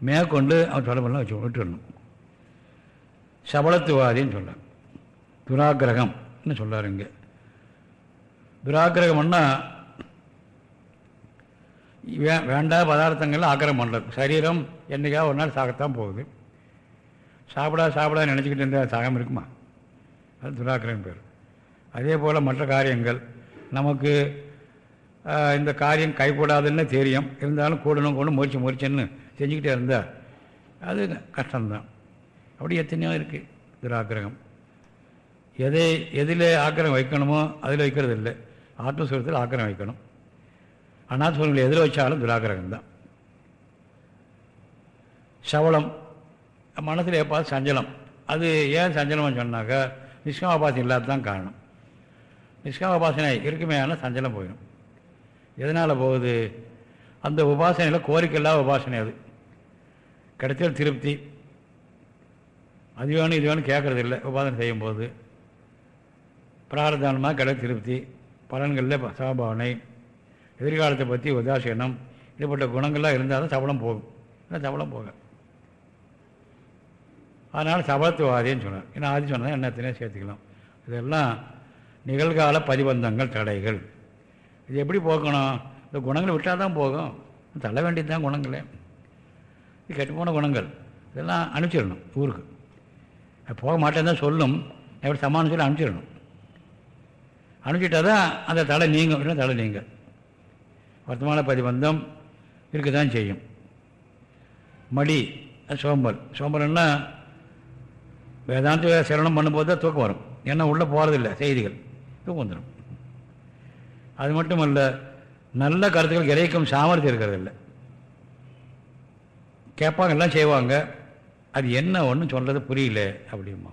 மேற்கொண்டு அவன் தொடர்பெல்லாம் வச்சு விட்டுடணும் சபலத்துவாதின்னு சொல்கிறார் துராகிரகம்னு சொல்கிறார் இங்கே. துராகிரகம்னா வே வேண்டாத பதார்த்தங்கள் ஆக்கிரகம் பண்ணுறது சரீரம் என்றைக்காக ஒரு நாள் சாகத்தான் போகுது. சாப்பிடா சாப்பிடா நினச்சிக்கிட்டு இருந்தால் சாகம் இருக்குமா? அது துராக்கிரன் பேர். அதே போல் மற்ற காரியங்கள். நமக்கு இந்த காரியம் கைகூடாதுன்னு தெரியும். இருந்தாலும் கூடணும் கூட முயற்சி முயற்சின்னு செஞ்சுக்கிட்டே இருந்தால் அது கஷ்டம்தான். அப்படி எத்தனையோ இருக்குது துராக்கிரகம். எதை எதில் ஆக்கிரம் வைக்கணுமோ அதில் வைக்கிறது இல்லை ஆத்மஸ்வரத்தில் ஆக்கிரம் வைக்கணும். அநாத்மஸ்வரங்களை எதில் வச்சாலும் துராக்கிரகம் தான் சவளம் மனசில் எப்போ சஞ்சலம்? அது ஏன் சஞ்சலம்னு சொன்னாக்கா நிஷ்காமபாசனை இல்லாத தான் காரணம். நிஷ்காமபாசனை இருக்குமே ஆனால் சஞ்சலம் போயிடும். எதனால் போகுது? அந்த உபாசனையில் கோரிக்கை இல்லாத உபாசனை அது. கிடைச்சல் திருப்தி. அது வேணும் இது வேணும் கேட்குறது இல்லை. உபாசனை செய்யும்போது பிரார்த்தானமாக கிடை திருப்தி. பலன்களில் சமபாவனை. எதிர்காலத்தை பற்றி உதாசீனம். இதுபட்ட குணங்கள்லாம் இருந்தால் தான் சபலம் போகும். இல்லை சபலம் போகும் அதனால் சபத்துவாதின்னு சொன்னார் ஏன்னா ஆதி சொன்னால் என்னத்தினே சேர்த்துக்கலாம். இதெல்லாம் நிகழ்கால பதிபந்தங்கள் தடைகள். இது எப்படி போக்கணும்? இந்த குணங்களை விட்டால் தான் போகும். தள்ள வேண்டியது தான் குணங்களே. இது கெட்டுப்போன குணங்கள். இதெல்லாம் அனுப்பிச்சிடணும் ஊருக்கு. போக மாட்டேன்னு தான் சொல்லும். எப்படி சமாளின்னு சொல்லி அனுப்பிச்சிடணும். அனுப்பிச்சிட்டா தான் அந்த தலை நீங்கும். இல்லைன்னா தலை நீங்கள் வர்த்தமான பதிபந்தம் இருக்க தான் செய்யும். மடி சோம்பல். சோம்பல்னால் வேதாந்த சரணம் பண்ணும்போது தான் தூக்கம் வரும். ஏன்னா உள்ளே போகிறதில்ல செய்திகள். தூக்கம் வந்துடும் அது மட்டும் அல்ல நல்ல கருத்துக்கள் கிரகிக்கும் சாமர்த்தியம் இருக்கிறதில்ல. கேட்பாங்க எல்லாம் செய்வாங்க. அது என்ன ஒன்றும் சொல்கிறது புரியல அப்படிமா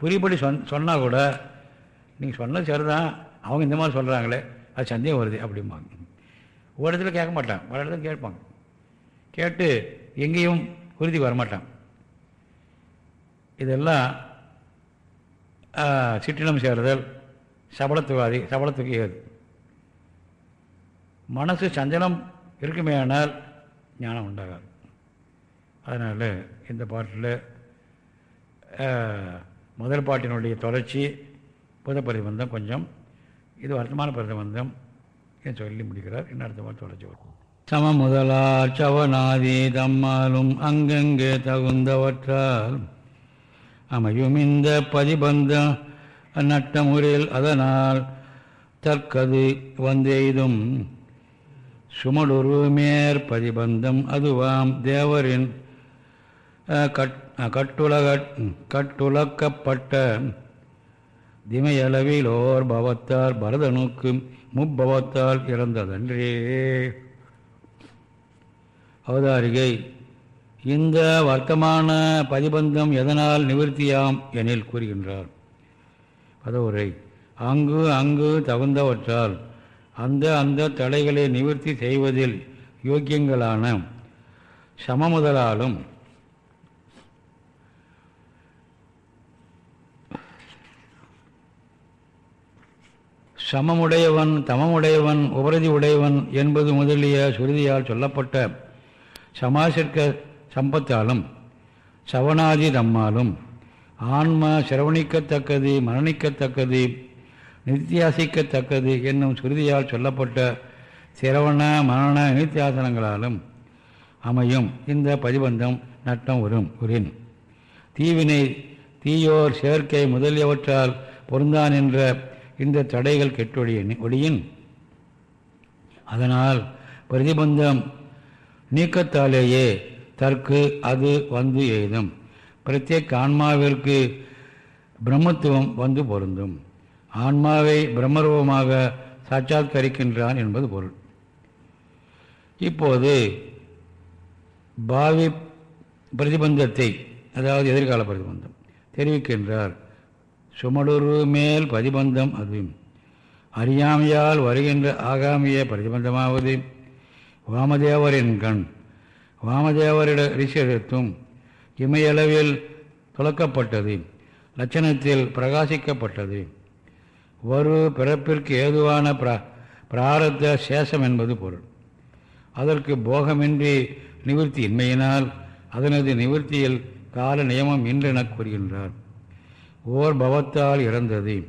புரியபடி சொன் சொன்னால் கூட நீங்கள் சொன்னது சரிதான் அவங்க இந்த மாதிரி சொல்கிறாங்களே அது சந்தேகம் வருது அப்படிம்பாங்க. ஒரு இடத்துல கேட்க மாட்டான் பல இடத்துல கேட்பாங்க. கேட்டு எங்கேயும் உறுதி வரமாட்டான் இதெல்லாம் சிற்றினம் சேருதல் சபலத்துவாதி சபலத்துக்கு ஏது. மனசு சஞ்சலம் இருக்குமேயானால் ஞானம் உண்டாகாது. அதனால் இந்த பாட்டில் முதல் பாட்டினுடைய தொடர்ச்சி புத பிரதிபந்தம் கொஞ்சம் இது வருத்தமான பிரதிபந்தம் என்று சொல்லி முடிக்கிறார். இன்னும் அடுத்த மாதிரி தொடர்ச்சி வரும். சம முதலார் சவநாதி தம்மாலும் அங்கங்கே தகுந்தவற்றால் அமையும் இந்த பதிபந்தம் நட்ட முறையில் அதனால் தற்கது வந்தெய்தும் சுமடுரு மேற்பதிபந்தம் அதுவாம் தேவரின் கட் கட்டுலக கட்டுலக்கப்பட்ட திமையளவிலோர் பவத்தால் பரதனுக்கு முப்பவத்தால் இறந்ததன்றே. அவதாரிகை இந்த வர்த்தமான பதிபந்தம் எதனால் நிவர்த்தியாம் எனில் கூறுகின்றார். பதவுரை. அங்கு அங்கு தகுந்தவற்றால் அந்த அந்த தடைகளை நிவர்த்தி செய்வதில் யோக்கியங்களான சமமுதலாலும் சமமுடையவன் தமமுடையவன் உபரதி உடையவன் என்பது முதலிய சுருதியால் சொல்லப்பட்ட சமாசிற்க சம்பத்தாலும் சவனாதி தம்மாலும் ஆன்மா சிரவணிக்கத்தக்கது மரணிக்கத்தக்கது நித்தியாசிக்கத்தக்கது என்னும் சுருதியால் சொல்லப்பட்ட சிரவண மரண நித்தியாசனங்களாலும் அமையும். இந்த பதிபந்தம் நட்டம் வரும் உரின். தீவினை தீயோர் சேர்க்கை முதலியவற்றால் பொருந்தான் என்ற இந்த தடைகள் கெட்டொழிய ஒளியின். அதனால் பிரதிபந்தம் நீக்கத்தாலேயே தற்கு அது வந்து எய்தும் பிரத்யேக ஆன்மாவிற்கு பிரம்மத்துவம் வந்து பொருந்தும். ஆன்மாவை பிரம்மரூபமாக சாட்சாத்கரிக்கின்றான் என்பது பொருள். இப்போது பாவி பிரதிபந்தத்தை அதாவது எதிர்கால பிரதிபந்தம் தெரிவிக்கின்றார். சுமடுரு மேல் பிரதிபந்தம் அது. அறியாமையால் வருகின்ற ஆகாமிய பிரதிபந்தமாவது. வாமதேவரின் கண் வாமதேவரிட ரிஷியத்தும் இமையளவில் துலக்கப்பட்டது லட்சணத்தில் பிரகாசிக்கப்பட்டது. ஒரு பிறப்பிற்கு ஏதுவான பிர பிராரத்த சேஷம் என்பது பொருள். அதற்கு போகமின்றி நிவர்த்தி இன்மையினால் அதனது நிவர்த்தியில் கால நியமம் இன்றெனக் கூறுகின்றார். ஓர் பவத்தால் இறந்தது.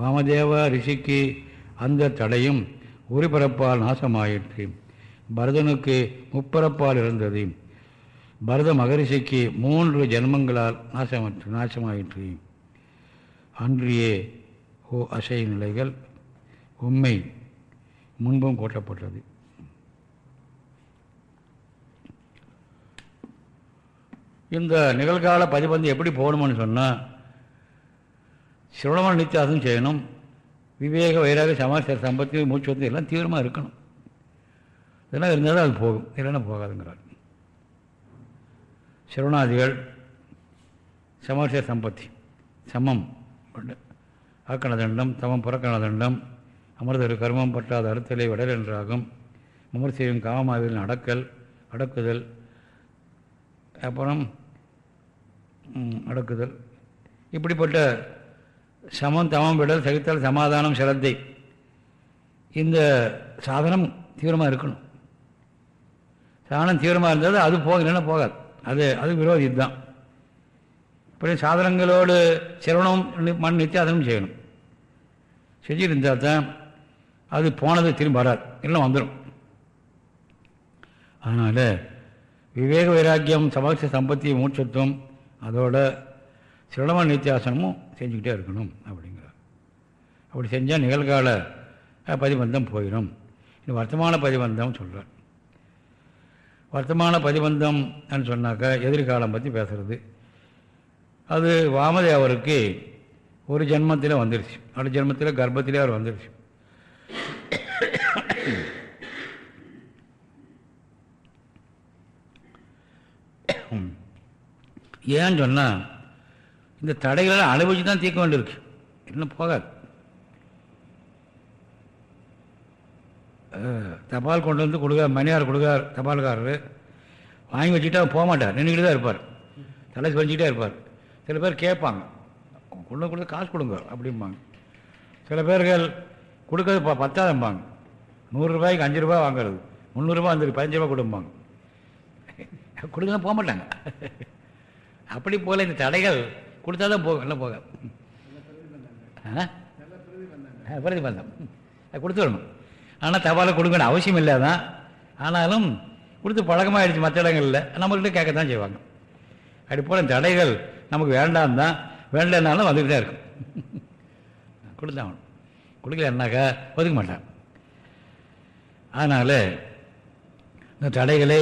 வாமதேவ ரிஷிக்கு அந்த தடையும் ஒரு பிறப்பால் நாசமாயிற்று. பரதனுக்கு முப்பரப்பால் இருந்தது பரத மகரிஷிக்கு மூன்று ஜென்மங்களால் நாசமற்று நாசமாயிற்று. அன்றியே ஓ அசை நிலைகள் உண்மை முன்பும் கோட்டப்பட்டது இந்த நிகழ்கால பதிபந்து எப்படி போகணும்னு சொன்னால் சிரவணமான நித்தியாசம் செய்யணும். விவேக வைராக சமாச்சார சம்பத்தி மூச்சு வந்து எல்லாம் தீவிரமாக இருக்கணும். இதெல்லாம் இருந்தால் தான் அது போகும். இல்லைன்னா போகாதுங்கிறார். சிரவணாதிகள் சமாச்சார சம்பத்தி சமம். ஆக்கணதண்டம் தமம் புறக்கணதண்டம் அமிர்தரு கர்மம் பற்றாத அறுத்தலை விடல் என்றாகும். விமர்சையும் காமாவில் அடக்கல் அடக்குதல். அப்புறம் அடக்குதல். இப்படிப்பட்ட சமம் தமம் விடல் சகித்தல் சமாதானம் சிரத்தை இந்த சாதனம் தீவிரமாக இருக்கணும். சாணம் தீவிரமாக இருந்தால் அது போக இல்லைன்னா போகாது. அது அது விரோதி தான் இப்படி சாதனங்களோடு சிரவணம் மண் நித்தியாசனம் செய்யணும். செஞ்சிருந்தால் தான் அது போனது திரும்பி வராது. இல்லை வந்துடும் அதனால் விவேக வைராக்கியம் சமஸ்த சம்பத்தி மூச்சத்துவம் அதோட சிரவண நித்தியாசனமும் செஞ்சுக்கிட்டே இருக்கணும் அப்படிங்கிறார். அப்படி செஞ்சால் நிகழ்கால அஹ், பதிபந்தம் போயிடும் இது வர்த்தமான பதிபந்தம் சொல்கிறார் வர்த்தமான பதிபந்தம் சொன்னாக்கா எதிர்காலம் பற்றி பேசுறது. அது வாமதேவருக்கு ஒரு ஜென்மத்தில் வந்துருச்சு. அடுத்த ஜென்மத்தில் கர்ப்பத்திலே அவர் வந்துருச்சு. ஏன்னு சொன்னால் இந்த தடைகளை அனுபவிச்சு தான் தீர்க்க வேண்டியிருக்கு. இன்னும் போகாது. தபால் கொண்டு வந்து கொடுக்க மணியார் கொடுக்கார் தபால்காரர். வாங்கி வச்சுட்டு அவர் போக மாட்டார் நின்றுக்கிட்டு தான் இருப்பார். தலை சொல்லிக்கிட்டே இருப்பார். சில பேர் கேட்பாங்க. கொண்டு கொடுத்து காசு கொடுங்க அப்படிம்பாங்க. சில பேர்கள் கொடுக்கறது ப பத்தாதம்பாங்க. நூறுரூபாய்க்கு அஞ்சு ரூபாய் வாங்குறது. முந்நூறுரூபா வந்துருக்கு பதினஞ்சு ரூபா கொடும்பாங்க. கொடுக்கலாம் போக மாட்டாங்க அப்படி போல் இந்த தடைகள் கொடுத்தா தான் போகும் இல்லை போக. பிரதிபந்தம் கொடுத்துடணும் ஆனால் தபாலை கொடுக்கணும் அவசியம் இல்லை தான் ஆனாலும் கொடுத்து பழக்கமாகிடுச்சு மற்ற இடங்களில். நம்மள்கிட்ட கேட்க தான் செய்வாங்க. அப்படி போல தடைகள் நமக்கு வேண்டாம் தான். வேண்டாம்னாலும் வந்துக்கிட்டே தான் இருக்கும் கொடுத்தாகணும் கொடுக்கலன்னாக்கா ஒதுக்க மாட்டான். அதனால் இந்த தடைகளை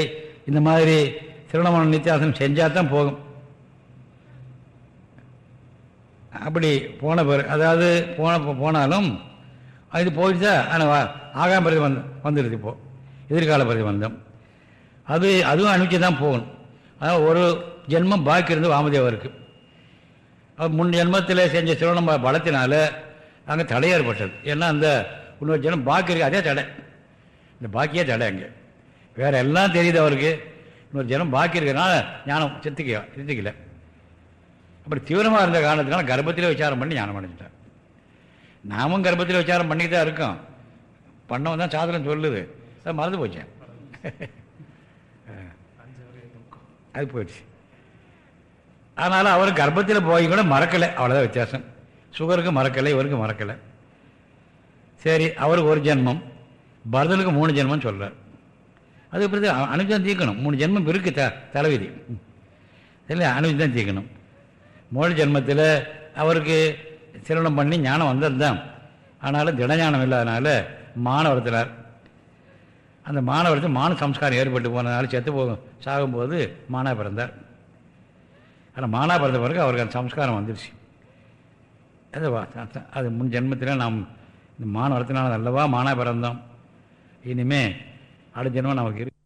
இந்த மாதிரி திருவண்ணாமலை நித்தியாசனம் செஞ்சால் தான் போகும். அப்படி போன பிறகு அதாவது போன போனாலும் அது போயிடுச்சா? ஆனால் ஆகாம பிரதி வந்து வந்துடுது இப்போது எதிர்கால பிரதிபந்தம் அது அதுவும் அனுப்பிச்சு தான் போகணும். அதாவது ஒரு ஜென்மம் பாக்கி இருந்து வாமதேவருக்கு. அவர் முன் ஜென்மத்தில் செஞ்ச சிறுவனம் பலத்தினால அங்கே தடை ஏற்பட்டது. ஏன்னா அந்த இன்னொரு ஜென்மம் பாக்கி இருக்குது அதே தடை. இந்த பாக்கியே தடை அங்கே. வேற எல்லாம் தெரியுது அவருக்கு. இன்னொரு ஜனம் பாக்கி இருக்கிறனால ஞானம் சித்திக்க சித்திக்கல. அப்படி தீவிரமாக இருந்த காரணத்தினால கர்ப்பத்திலே விசாரம் பண்ணி ஞானம் அடைஞ்சிட்டேன் நாமும் கர்ப்பத்தில் விசாரம் பண்ணிட்டு தான் இருக்கோம். பண்ணவன் தான் சாதனம் சொல்லுது. அது மறந்து போச்சேன் அது போயிடுச்சு. அதனால் அவர் கர்ப்பத்தில் போய் கூட மறக்கலை. அவ்வளோதான் வித்தியாசம். சுகருக்கு மறக்கலை இவருக்கு மறக்கலை. சரி அவருக்கு ஒரு ஜென்மம். பரதனுக்கு மூணு ஜென்மம் சொல்கிறார் அது எப்படி அனுப்பிச்சு தான் தீர்க்கணும் மூணு ஜென்மம் இருக்கு த தலைவிதி இல்லை அனுப்பிச்சு தான் தீர்க்கணும் மூணு ஜென்மத்தில் அவருக்கு திருமணம் பண்ணி ஞானம் வந்தது ஆனாலும் திடஞானம் இல்லாதனால மாணவர்த்தினார் அந்த மாணவர்த்து மான சம்ஸ்காரம் ஏற்பட்டு போனதுனால செத்து போகும் சாகும்போது மானா பிறந்தார். ஆனால் மானா பிறந்த பிறகு அவருக்கு அந்த சம்ஸ்காரம் வந்துடுச்சு அது அது- முன் ஜென்மத்தில் நாம் இந்த மான நல்லவா மானா பிறந்தோம். இனிமே அடுத்த ஜென்மம் நமக்கு இருக்கு.